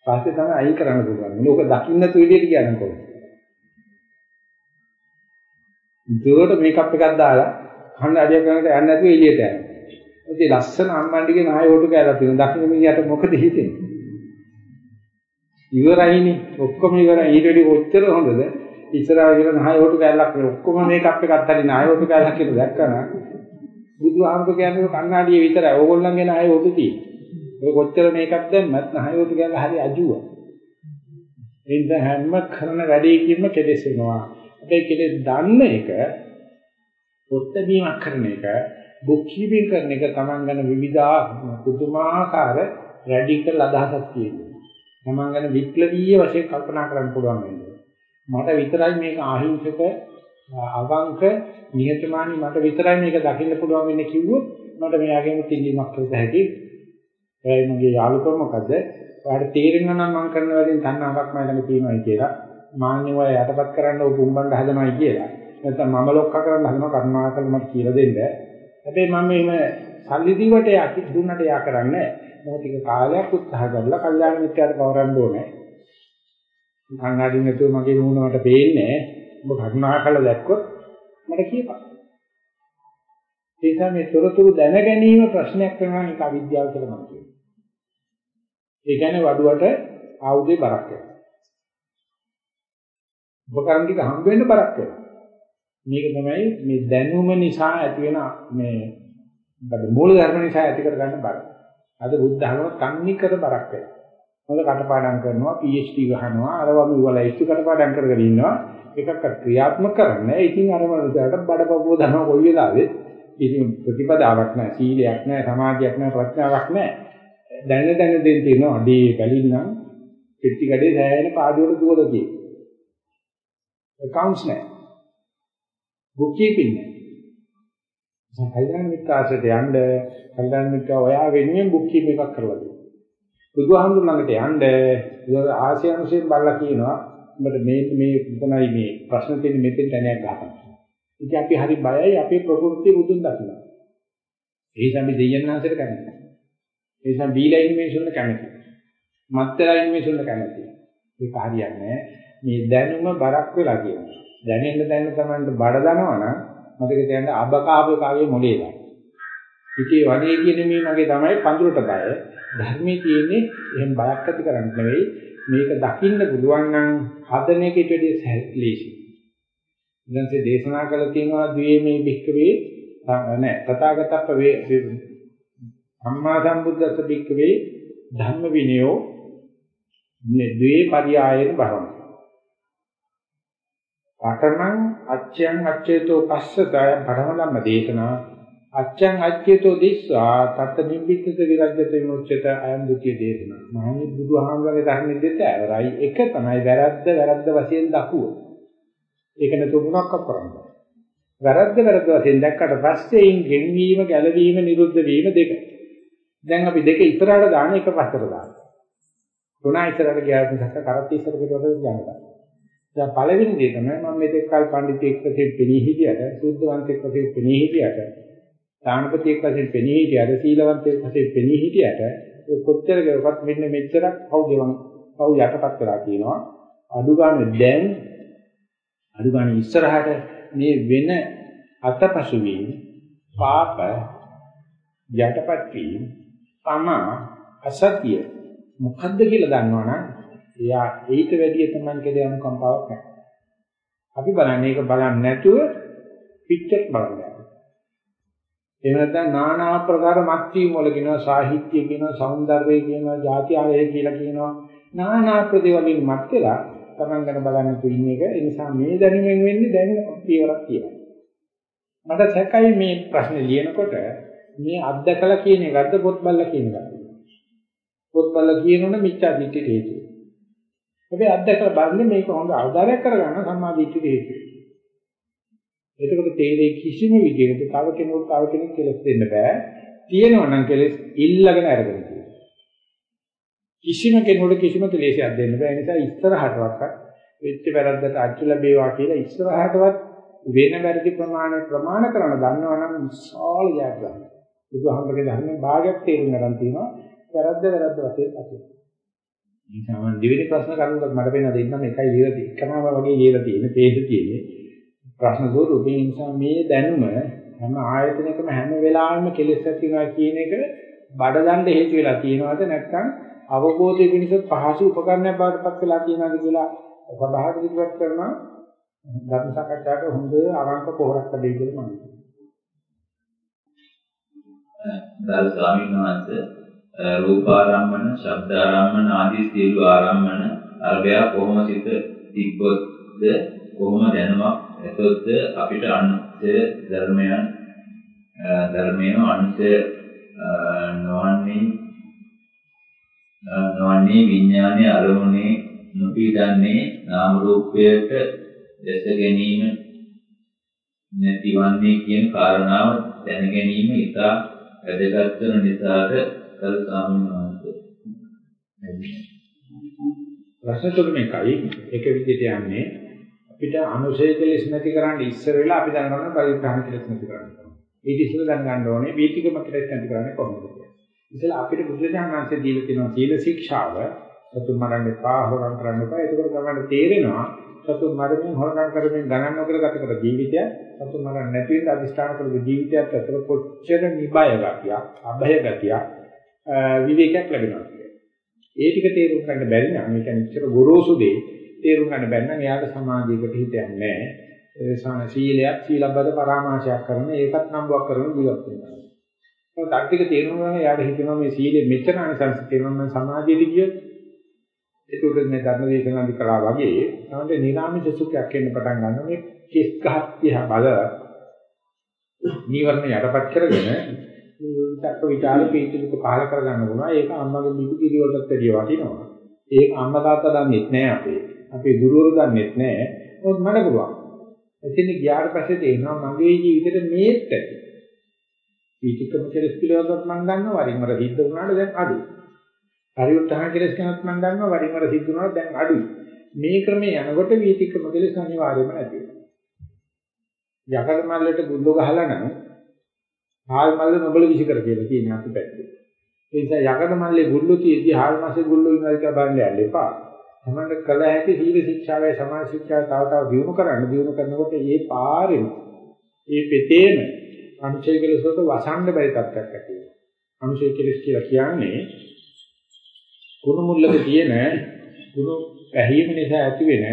පස්සේ තමයි අයින් කරන්න පුළුවන්. මේක දකින්න තු විදියට කියන්නේ කොහොමද? දුරට මේකප් එකක් දාලා කන්නඩියක් ගන්නට යන්නේ නැතුව එළියට යනවා. ඉතින් ලස්සන අම්මන්ඩිගේ නහය හොටු කැරලක් තියෙනවා. දකින්න මිනිහට මොකද හිතෙන්නේ? ඉවරයිනේ. ඔක්කොම ඉවරයි. ඊට වැඩි කොච්චර හොඳද? ඉස්සරහා කියලා නහය හොටු කැල්ලක් නේ ඔක්කොම මේකප් එකක් හරි නහය හොටු කැල්ලක් කියලා දැක්කම බුදුහාමුදුර කියන්නේ කණ්ණාඩියේ විතරයි. ඕගොල්ලන්ගේ නහය හොටු තියෙන්නේ. ඔය කොච්චර මේකක් දැම්මත් නහය හොටු කැල්ල හරි අජුව. එින්ද හැම කරන වැඩේකින්ම කෙලෙස් වෙනවා අපේ කෙලෙස් දන්න එක පොත්ත බීමක් කරන එක බුක් කීපින් කරන එක Taman ගන්න විවිධා පුදුමාකාර රැඩිකල් අදහසක් තියෙනවා. තමන් ගැන විප්ලවීය වශයෙන් කල්පනා කරන්න පුළුවන් වෙනවා. මට විතරයි මේක අහිංසක අවංක නිහතමානී මට විතරයි මේක දකින්න පුළුවන් වෙන්නේ කිව්වොත් මට මෙයාගෙම තිල්ලීමක් කරත හැකි. ඒ මගේ යාළුකම මොකද? ඔයාලට තේරෙනවා නම් මම කරන වැඩෙන් තණ්හාවක් මම ළඟ තියෙනවායි කියලා. මාන්නේ ඔය යටපත් කරන්න ඔය පුම්බන්න හදනවායි කියලා. නැත්නම් මම ලොක්ක කරන්න හදනවා කර්මාකර මට කියලා දෙන්න. හැබැයි මම මේ සල්ලි දීවට යා දුන්නට යා කරන්නේ නැහැ. ටික කාලයක් උත්සාහ කරලා කල්යාණ මිත්‍යාට පවරන්න ඕනේ. කන්නාඩි නැතුව මගේ මූණ මට පේන්නේ නැහැ. ඔබ කරුණා කළ දැක්කොත් මට කියපන්. ඒ නිසා මේ තොරතුරු දැන ගැනීම ප්‍රශ්නයක් වෙනවා නික අවිද්‍යාව කියලා මම කියනවා. ඒ කියන්නේ වඩුවට ආයුධේ බරක් වෙනවා. උපකරණ ටික හම්බ වෙන්න බරක් වෙනවා. මේක තමයි මේ දැනුම නිසා ඇති වෙන මේ මොකද මූල ධර්ම නිසා ඇති කර ගන්න බර. අද බුද්ධ ධර්ම කන්නිකර බරක් වෙනවා. මොකද කටපාඩම් කරනවා PhD ගහනවා අරවම ඉවල ඉස්තු කටපාඩම් කරගෙන ඉන්නවා. එකක් ක්‍රියාත්මක කරන්නේ. ඉතින් අර වලට බඩපපුව දනවා කොයි වෙලාවෙත් ඉතින් ප්‍රතිපදාවක් නැහැ, සීලයක් නැහැ, සමාධියක් නැහැ, ප්‍රඥාවක් නැහැ. දැන දැන දෙන්න තියෙනවා. අඩේ බැලින්නම් පෙට්ටි කඩේ සෑහෙන පාඩුවට දුවලා තියෙනවා. accounts නැහැ. bookkeeping නැහැ. කල්යාණ මිත්‍ර ආශ්‍රයට යන්න කල්යාණ මිත්‍ර ඔයා වෙනුවෙන් බුක් කීප එකක් කරලා දෙන්න. බුදුහාමුදුර ළඟට යන්න ආසියානුසයෙන් බලලා කියනවා උඹට මේ මේ උතනයි මේ ප්‍රශ්න තියෙන මෙතෙන් තැනක් ගන්න. ඉතින් අපි හරි බයයි අපේ ප්‍රകൃතිය බුදුන් දකින්න. ඒ නිසා අපි දෙයයන්ාන්සයට කැමති. ඒ නිසා බීලා ඉන්න මිනිසුන්ට කැමති. මත්තරා ඉන්න මිනිසුන්ට කැමති. ඒක හරියන්නේ මේ දැනුම බරක් වෙලා කියනවා. දැනෙන්න දැනෙන්න තමයි බඩ දනවනම් මතක තියාගන්න අබකාපේ කාගේ මොලේ නැහැ. ඉතී වනේ කියන මේ මගේ තමයි පඳුරට බය. ධර්මයේ තියෙන්නේ එහෙන් බයක් ඇති කරන්න නෙවෙයි මේක දකින්න පුළුවන් නම් හදන එකට වැඩිය ලේසි. ඉතින්සේ දේශනා කළ තියෙනවා ද්වේමේ භික්කවේ නෑ තථාගතප්ප වේ සම්මා සම්බුද්දස්ස භික්කවේ ධම්ම විනයෝ ද්වේ පරියායන බහම පඨමං අච්ඡයන් අච්ඡේතෝ පස්සතය පඨම ධම්ම දේශනා අච්ඡයන් අච්ඡේතෝ දිස්සා තත් නිබ්බිත්ත විරජ්‍යත විමුච්ඡත අයම් ဒ ුතිය දේශනා මහණනි බුදුහාමරගේ ධර්මෙ දෙත ඇවරයි. එක තමයි වැරද්ද වැරද්ද වශයෙන් දකුව. ඒක නතු මොනක්ක් කරන්නේ වැරද්ද වැරද්ද වශයෙන් දැක්කට පස්සේ ඉන් ගෙන්වීම ගැලවීම නිරුද්ධ වීම දෙක. දැන් අපි දෙක ඉස්සරහට දාන එක පස්සට දාන තුන ඉස්සරහට ගියාට පස්සේ කරත් ඉස්සරහට ගියොත් යනවා දැන් පළවෙනි දේ තමයි මම මෙතෙක් කල පඬිතෙක් වශයෙන් පෙනී හිටියට, සුද්ධවන්තෙක් වශයෙන් පෙනී හිටියට, දානපතියෙක් වශයෙන් පෙනී හිටියට, සීලවන්තයෙක් වශයෙන් පෙනී හිටියට, ඒ කොච්චර ගියවත් මෙන්න මෙච්චරක් කවුදවන් කවු යටපත් කරලා කියනවා. අඩු ගන්න දැන් අඩු ගන්න ඉස්සරහට මේ වෙන අතපසු වීම පාප යටපත් වීම තම අසත්‍ය මොකද්ද කියලා දන්නවනම් එයා ඊට වැඩිය තමයි කියලා අනුකම්පාවක් නැහැ. අපි බලන්නේ ඒක බලන්නේ නැතුව පිච්චෙක් බලනවා. එහෙම නැත්නම් নানা ආකාර මත්වීම් වල කියනවා සාහිත්‍ය කියනවා సౌందර්යය කියනවා ಜಾති ආවේ කියලා කියනවා নানা ප්‍රදේවලින් මත් වෙලා තමන් ගැන බලන්න තියෙන එක ඒ නිසා මේ දැනීමෙන් වෙන්නේ දැන් පියවරක් කියලා. මට සැකයි මේ ප්‍රශ්නේ ලියනකොට මේ අද්දකලා කියන එකද පොත්බල්ලා කියන එකද? පොත්බල්ලා කියනොන මිත්‍යා දිට්ඨිය හේතුව. හැබැයි අත්දකලා බලන්නේ මේක හොඳ අවධාරයක් කරගන්න සම්මා දිට්ඨියට හේතුව. එතකොට තේරෙයි කිසිම විදිහකට තව කෙනෙකුට තව කෙනෙක් කෙලස් දෙන්න බෑ. තියෙනවා නම් කෙලස් ඉල්ලගෙන අරගෙන තියෙනවා. කිසිම කෙනෙකුට කිසිම කෙලෙසයක් දෙන්න බෑ. ඒ නිසා ඉස්සරහටවත් වෙච්ච වැරද්දට අච්චු ලැබේවා කියලා ඉස්සරහටවත් වෙන වැරදි ප්‍රමාණය ප්‍රමාණ කරන දන්නවනම් විශාල ජයග්‍රහණයක්. බුදුහාමරගේ ධර්මයේ භාගයක් තේරුම් ගන්න තියෙනවා. වැරද්ද වැරද්ද වශයෙන් අකින. මේ සාමාන්‍ය දෙවෙනි ප්‍රශ්න කරුණක් මට වෙන දෙන්නම් එකයි ලියලා තියෙන්නේ. එකනම වගේ ලියලා තියෙන්නේ, පේජ් තියෙන්නේ. ප්‍රශ්න ස්වරූපේ නිසා මේ දැනුම හැම ආයතනයකම හැම වෙලාවෙම කෙලෙස් ඇති වෙනවා කියන එක බඩදණ්ඩ හේතු වෙලා තියෙනවද නැත්නම් අවබෝධය පිණිස පහසු උපකරණයක් බවට පත් වෙලා තියෙනවද කියලා සභාවට ඉදිරිපත් කරනවා ධර්ම සාකච්ඡාවට හොඳ අවංක පොහොරක් ලැබෙයි කියලා මම හිතනවා. දල් ස්වාමීන් වහන්සේ රූපාරම්මන, ශබ්දාරම්මන ආදී සියලු ආරම්මන අරබය කොහොම සිත තිබ්බොත්ද කොහොම දැනුමක් එතොත් අපිට අනුසය ධර්මයන් ධර්මයේ අනුසය නොවන්නේ නොවන්නේ විඥානයේ අරමුණේ නොපීඩන්නේ නාම රූපයට දැස ගැනීම නැතිවන්නේ කියන කාරණාව දැන ගැනීම ඉතා වැදගත් වෙන නිසාද කල් ස්වාමීන් වහන්සේ ප්‍රශ්න තුනයි එක විදිහට යන්නේ අපිට අනුශය කෙලෙස් නැති කරන්න ඉස්සර වෙලා අපි දැනගන්න පරිත්‍යාග කෙලෙස් නැති කරන්න ඕනේ. ඊට ඉස්සෙල්ලා දැනගන්න ඕනේ වීතිකම කෙලෙස් නැති කරන්නේ කොහොමද කියලා. ඉතින් අපිට බුදුරජාණන් වහන්සේ දීලා තියෙන සීල ශික්ෂාව සතුන් මරන්න එපා, හොරම් කරන්න එපා. ඒක තමයි තේරෙනවා සතුන් මරමින් හොරකම් කරමින් ගණන් නොකර ගත කර ජීවිතය සතුන් මරන්න නැති වෙන අදිෂ්ඨාන කළ ජීවිතයත් අතර කොච්චර නිබය ගතියක්, අභය ගතියක්, විවේකයක් ලැබෙනවා කියන්නේ. ඒ ටික තේරුම් ගන්න බැරි නම් මේ කියන්නේ ඉච්ඡර ගොරෝසු දෙයි තේරුම් ගන්න බැන්න එයාට සමාධියකට හිත යන්නේ නැහැ. සීලයක් සීලබ්බත පරාමාශයක් කරන ඒකත් නම්බුවක් කරන ජීවත් වෙනවා. ඒක තාක්තික තේරුම් ගන්න එයාට හිතෙනවා මේ සීලෙ මෙච්චර අනිසංස තේරුම් ගන්න සමාධියට ගියොත් ඒකට මේ ධර්ම දේශනාදි කළා වගේ තමයි නිරාමිෂ සුඛයක් එන්න පටන් ගන්න මේ කෙස් ගහක් තියා බල නීවරණ යටපත් කරගෙන විතක්ක විචාර පීතික පහල කරගන්න පුළුවන් ඒක අම්මගේ මිදු කිරි වලටත් වැඩිය වටිනවා ඒක අම්මා තාත්තා දන්නේ නැහැ අපේ අපේ ගුරුවරු දන්නේ නැහැ. මොකද මට පුළුවන්. එතන ගියාට පස්සේ තේරෙනවා මගේ ජීවිතේට මේත් ඇති. පීතිකම කෙලස් පිළිවෙලවත් මම දන්නවා වරින් වර සිද්ධ වුණාට දැන් අඩුයි. පරිඋත්හාන කෙලස් ගැනත් මම දන්නවා වරින් වර සිද්ධ වුණාට දැන් අඩුයි. මේ ක්‍රමයේ යනකොට වීතිකම කෙලස් අනිවාර්යයෙන්ම නැති වෙනවා. යකඩ මල්ලට ගුල්ල ගහලා නම් හාල් මල්ල නොබල විසි කර කියලා කියන අපි පැත්තේ. ඒ නිසා යකඩ මල්ලේ ගුල්ල තියෙද්දි හාල් මාසේ ගුල්ල ඉන්නවා කියලා බලන්න යන්න එපා. තමන්ට කළ හැකි සීල ශික්ෂාවේ සමාජ ශික්ෂාව තව තව දියුණු කරන්න දියුණු කරනකොට මේ පාරෙම මේ පෙතේම අනුශය කෙලසට වසන්න බැරි තත්ත්වයක් ඇති වෙනවා. අනුශය කෙලස් කියලා කියන්නේ කුණු මුල්ලක තියෙන කුණු පැහිම නිසා ඇති වෙන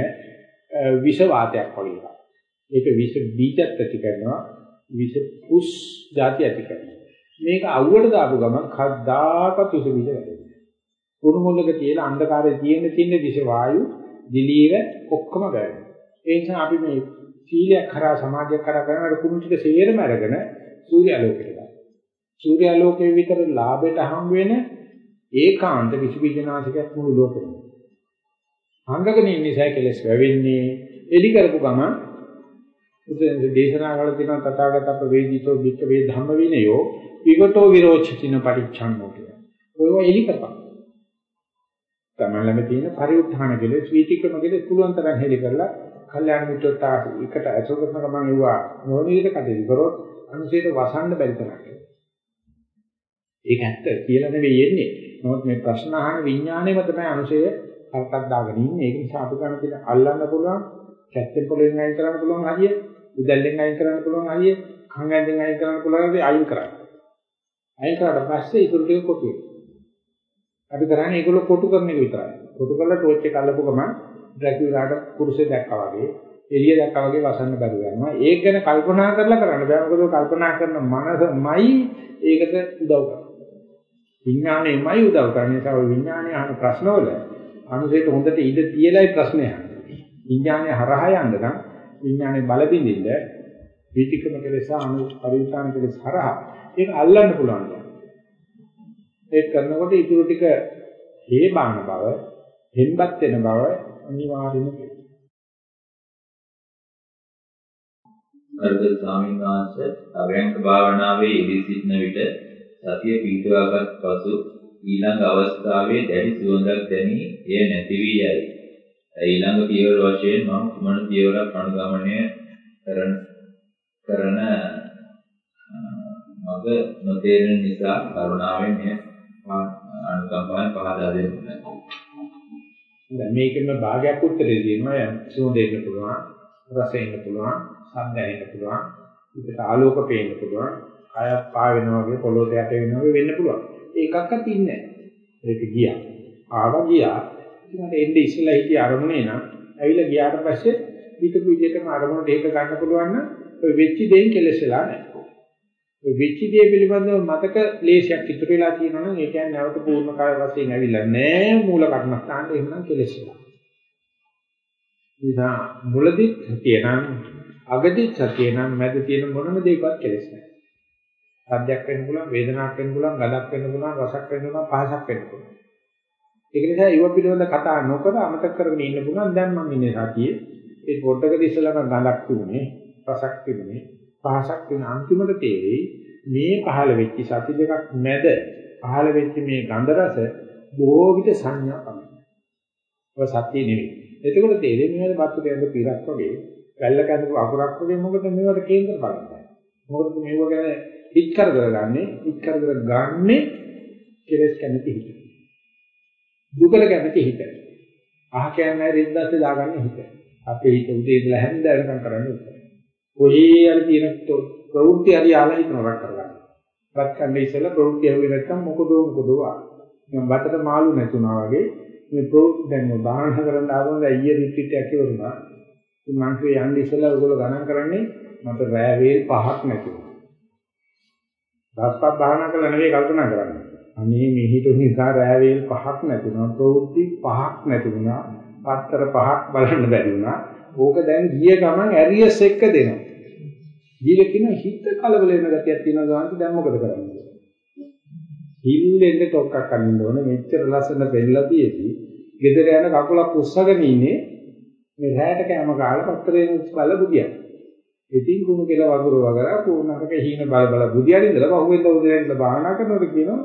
විෂ වාතයක් වගේ එකක්. ඒක විෂ බීජත් ඇති කරනවා විෂ පුස් જાති ඇති කරනවා. මේක අවුවට දාපු ගමන් කද්දාකත් විෂ බීජ වැඩෙනවා. කුණු මුලක තියලා අන්ධකාරයේ තියෙන තියෙන දිශ වායු දිලීර ඔක්කොම ගන්නවා. ඒ නිසා අපි මේ සීලයක් කරා සමාධියක් කරා කරනකොට කුණු ටික සේරම අරගෙන සූර්යාලෝකයට ගන්නවා. සූර්යාලෝකයේ විතර ලාභයට හම් වෙන ඒකාන්ත විසුවිජනාසිකයක් මුළු ලෝකෙම. අංගකන ඉන්නේ කෙලස් වැවෙන්නේ එලි කරපු ගමන් උදේ දේශනා වල තියෙන තථාගත ප්‍රවේදිතෝ වික්ක වේ ධම්ම විනයෝ විගතෝ විරෝචිතින පටිච්චන්නෝ කියලා. ඔය එලි කරපන්. තමන් ළඟ තියෙන පරිඋත්ථාන කෙලෙස් වීතික්‍රම කෙලෙස් පුළුවන් තරම් හෙලි කරලා කල්යාණ මිත්‍රත් එකට ඇසුර කරන ගමන් ඒවා නොනිවිද කටයුතු කරොත් අනුසයට වසන්න බැරි තරක්. ඒක ඇත්ත කියලා නෙවෙයි එන්නේ. නමුත් මේ ප්‍රශ්න අහන විඥාණයම තමයි අනුසය හරකක් දාගෙන ඉන්නේ. ඒක නිසා අපි ගන්න තියෙන අල්ලන්න පුළුවන්, කැත්තෙන් පොළෙන් අයින් කරන්න පුළුවන් හරිය, උදැල්ලෙන් අයින් කරන්න පුළුවන් හරිය, කන් ඇඳෙන් අයින් කරන්න පුළුවන් හරිය අයින් කරන්න. අයින් කරාට පස්සේ ඉතුරු ටික කොටු වෙනවා. අපි කරන්නේ ඒගොල්ලෝ කොටු කරන එක විතරයි. කොටු කරලා ටෝච් එක අල්ලපු ගමන් ඩ්‍රැකියුලාට කුරුසේ දැක්කා වගේ එළිය දැක්කා වගේ වසන්න බැරුව යනවා. ඒක ගැන කල්පනා කරලා කරන්න බෑ. මොකද කල්පනා කරන මනසමයි ඒකට උදව් කරන්නේ. විඥාණයමයි උදව් කරන්නේ. ඒක විඥාණය අහන ප්‍රශ්නවල අනුසයට හොඳට ඉඳ තියලායි ප්‍රශ්නය අහන්නේ. විඥාණය හරහා යන්න නම් විඥානේ බල බින්දින්න විතික්‍රම කෙලෙස අනු පරිවිතාන කෙලෙස හරහා ඒක අල්ලන්න පුළුවන්. ඒක කරනකොට ඉතුරු ටික හේ බාන බව, හෙම්බත් වෙන බව අනිවාර්යයෙන්ම අර්ථ ස්වාමීන් වහන්සේ අභ්‍යංග භාවනාවේ යෙදී සිටින විට සතිය පිටුවාගත් පසු ඊළඟ අවස්ථාවේ දැඩි සුවඳක් දැනි එය නැති වී යයි. ඊළඟ පියවර වශයෙන් මම කුමන පියවරක් අනුගමනය කරන කරන මග නොතේරෙන නිසා කරුණාවෙන් මෙය අනුකම්පාවෙන් පහදා දෙන්න. දැන් මේකෙම භාගයක් උත්තරේ දෙනවා සුවඳ දෙන්න පුළුවන් රස එන්න පුළුවන් ශබ්ද ඇහෙන්න පුළුවන් විකට ආලෝක පේන්න පුළුවන් කය පා වෙනවා වගේ පොළොට යට වෙනවා වගේ වෙන්න පුළුවන්. ඒකක්වත් ඉන්නේ නැහැ. ඒක ගියා. ආවා ගියා. ඊට එන්නේ ඉස්සලා හිටිය අරමුණේ නම් ඇවිල්ලා ගියාට පස්සේ හිතපු විදිහටම අරමුණට ඒක ගන්න පුළුවන් නම් ඔය වෙච්ච දෙයින් කෙලෙසලා නැහැ ඔය වෙච්ච දේ පිළිබඳව මතක ලේසියක් ඉතුරු වෙලා තියෙනවා නම් ඒ කියන්නේ නැවත පූර්ණ කාය වශයෙන් ඇවිල්ලා නැහැ මූල කර්මස්ථානට එහෙනම් කෙලෙසලා නිසා මුලදිත් තියෙනම් අගදිත් තියෙනම් මැද තියෙන මොනම දෙයක්වත් කෙලෙස් නැහැ. සද්දයක් වෙන්න පුළුවන්, වේදනාවක් වෙන්න පුළුවන්, ගඳක් වෙන්න පුළුවන්, රසක් වෙන්න පුළුවන්, පහසක් වෙන්න පුළුවන්. ඒක නිසා ඊව පිළිබඳ කතා නොකර අමතක කරගෙන ඉන්න පුළුවන්. දැන් මම ඉන්නේ සතියේ. ඒ පොඩ්ඩකට ඉස්සෙල්ලාම ගඳක් තිබුණේ, රසක් තිබුණේ, පහසක් තිබුණ අන්තිමට තේරෙයි මේ පහළ වෙච්ච සති දෙකක් මැද පහළ වෙච්ච මේ ගඳ රස බොහෝ විට සංඥා පමණයි. ඔය සත්‍ය නෙවෙයි. එතකොට තේරෙන්නේ මේවල බත්තු දෙන්න පිරක් වගේ, වැල්ල කැඳපු අකුරක් වගේ මොකද මේවට කේන්දර බලන්නේ. මොකද මේව ගැන හිත් කරදර ගන්නෙ, හිත් කරදර ගන්නෙ කෙලස් කැමති හිත. දුකල කැමති හිත. අහ කියන්නේ රිද්දාස්සේ දාගන්න හිත. අපේ හිත උදේ ඉඳලා හැන්ද වෙනකම් කරන්නේ උත්තර. කොහේ හරි තියෙන ප්‍රවෘත්ති හරි ආලා හිතනවක් කරගන්න. වත් කන්නේ ඉස්සෙල්ලා ප්‍රවෘත්ති හුවේ නැත්තම් මොකදෝ මොකදෝ ආ. මම බතට මාළු නැතුණා වගේ මේ ප්‍රවෘත්ති දැන් මේ බාහන කරන්න ආවම ඊයේ රිට්‍රීට් එකක් ඉවරුණා. ඉතින් මං කිව්වේ යන්නේ ඉස්සෙල්ලා ඔයගොල්ලෝ ගණන් කරන්නේ මට රෑ වේල් පහක් නැති වුණා. දස්පත් බාහන කළා නෙවෙයි කල්පනා කරන්නේ. අනේ මේ හිතු නිසා රෑ වේල් පහක් නැති වුණා. ප්‍රවෘත්ති පහක් නැති වුණා. පත්තර පහක් බලන්න බැරි වුණා. ඕක දැන් ගිය ගමන් ඇරියස් එක්ක දෙනවා. දීලා කියන හිත කලබල වෙන ගතියක් තියෙනවා ගාන්ති දැන් මොකද කරන්නේ? හිල්ලෙන්න ටොක්ක්ක් අනින්න ඕනේ මෙච්චර ලස්සන පෙන්නලා තියෙදි ගෙදර යන කකුලක් උස්සගෙන ඉන්නේ මේ රැයට කැම කාලා පත්තරේ බල බුදියා. ඉතින් කුණු කියලා වගුරු වගරා කුණකට හීන බල බල බුදියාට ඉඳලා පහුවෙන්ද උදේට භාවනා කරනකොට කියනවා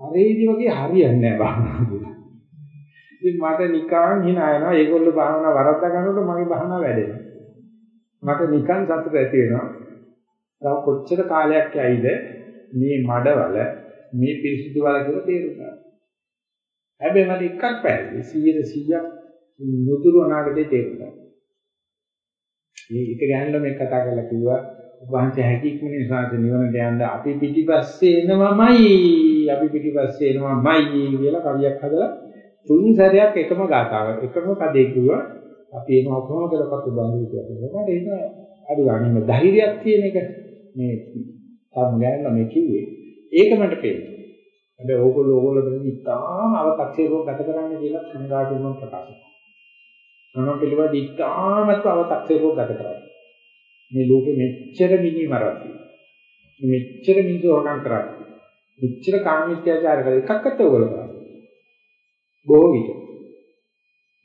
අරේදි වගේ හරියන්නේ නැහැ භාවනා කියලා. ඉතින් මට නිකන් hina යනවා ඒගොල්ලෝ භාවනා වරද්දා ගන්නකොට මගේ භාවනාව වැඩෙනවා. මට නිකන් සතුට ඇති වෙනවා. තව කොච්චර කාලයක් යයිද මේ මඩවල මේ පිරිසිදු වල කියලා තේරුම් ගන්න. හැබැයි මට එකක් පැහැදිලි 100 100ක් නුදුරු අනාගතේ තේරුම් ගන්න. මේ එක ගැහන්න මේ කතා කරලා කිව්වා වහන්සේ හැකියික්ම නිසා නිවනට යන්න අපි පිටිපස්සේ එනවමයි අපි පිටිපස්සේ එනවමයි කියලා කවියක් හදලා තුන් සැරයක් එකම ගාතාව එකම පදේ කිව්වා අපි එන ඔක්කොම කරපත් බඳු කියලා. ඒක අඩු ගන්න ධෛර්යයක් තියෙන එක මේ තම ගෑනලා මේ කිව්වේ. ඒක මට පේනවා. හැබැයි ඕගොල්ලෝ ඕගොල්ලෝ දෙන්නේ ඉතාම අව탁සේකෝ ගත කරන්න කියලා සංඝාතුම ප්‍රකාශ කරනවා. මම පිළිවෙල ඉතාමත් අව탁සේකෝ ගත කරන්නේ. මේ ලෝකෙ මෙච්චර මිනි මරති. මෙච්චර මිනිස්සු හොරකම් කරන්නේ. මෙච්චර කාමීත්‍යාචාර කරලා එකක්වත් ඕගොල්ලෝ කරන්නේ. බොහෝ විට.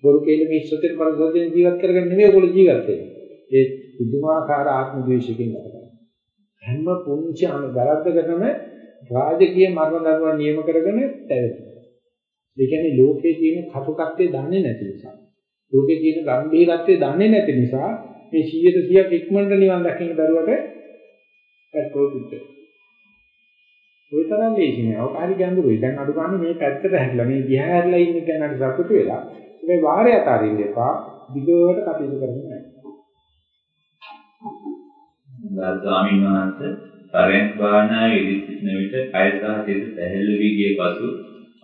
බොරු කේල මේ සත්‍ය පරිසරයෙන් ජීවත් කරගෙන නෙමෙයි ඔයගොල්ලෝ ජීවත් වෙන්නේ. ඒ පුදුමාකාර ආත්ම ද්වේෂයෙන් ගත කරනවා. හැම පුංචි අනුගරද්දකටම රාජකීය මරණ දරුවා නියම කරගෙන තැවෙනවා. ඒ කියන්නේ ලෝකේ තියෙන කටුකත්වය දන්නේ නැති නිසා. ලෝකේ තියෙන ගැඹීරත්වය දන්නේ නැති නිසා මේ 100 100ක් ඉක්මනට නිවන් දකින්න දරුවට පැත්තෝ පිට. ඔය තරම් ලේසි නෑ. ඔක හරි ගැඹුරුයි. දැන් අඩු ගන්න මේ පැත්තට හැරිලා මේ දිහා හැරිලා ඉන්න ගැන හරි සතුටු වෙලා මේ වාරය අතාරින්න එපා. දිගට කටයුතු කරන්න නැහැ. ගරු ස්වාමීන් වහන්සේ පරයන්ක භාවනාවේ යෙදී සිටින විට කය සහ සිත සැහැල්ලු වී ගිය පසු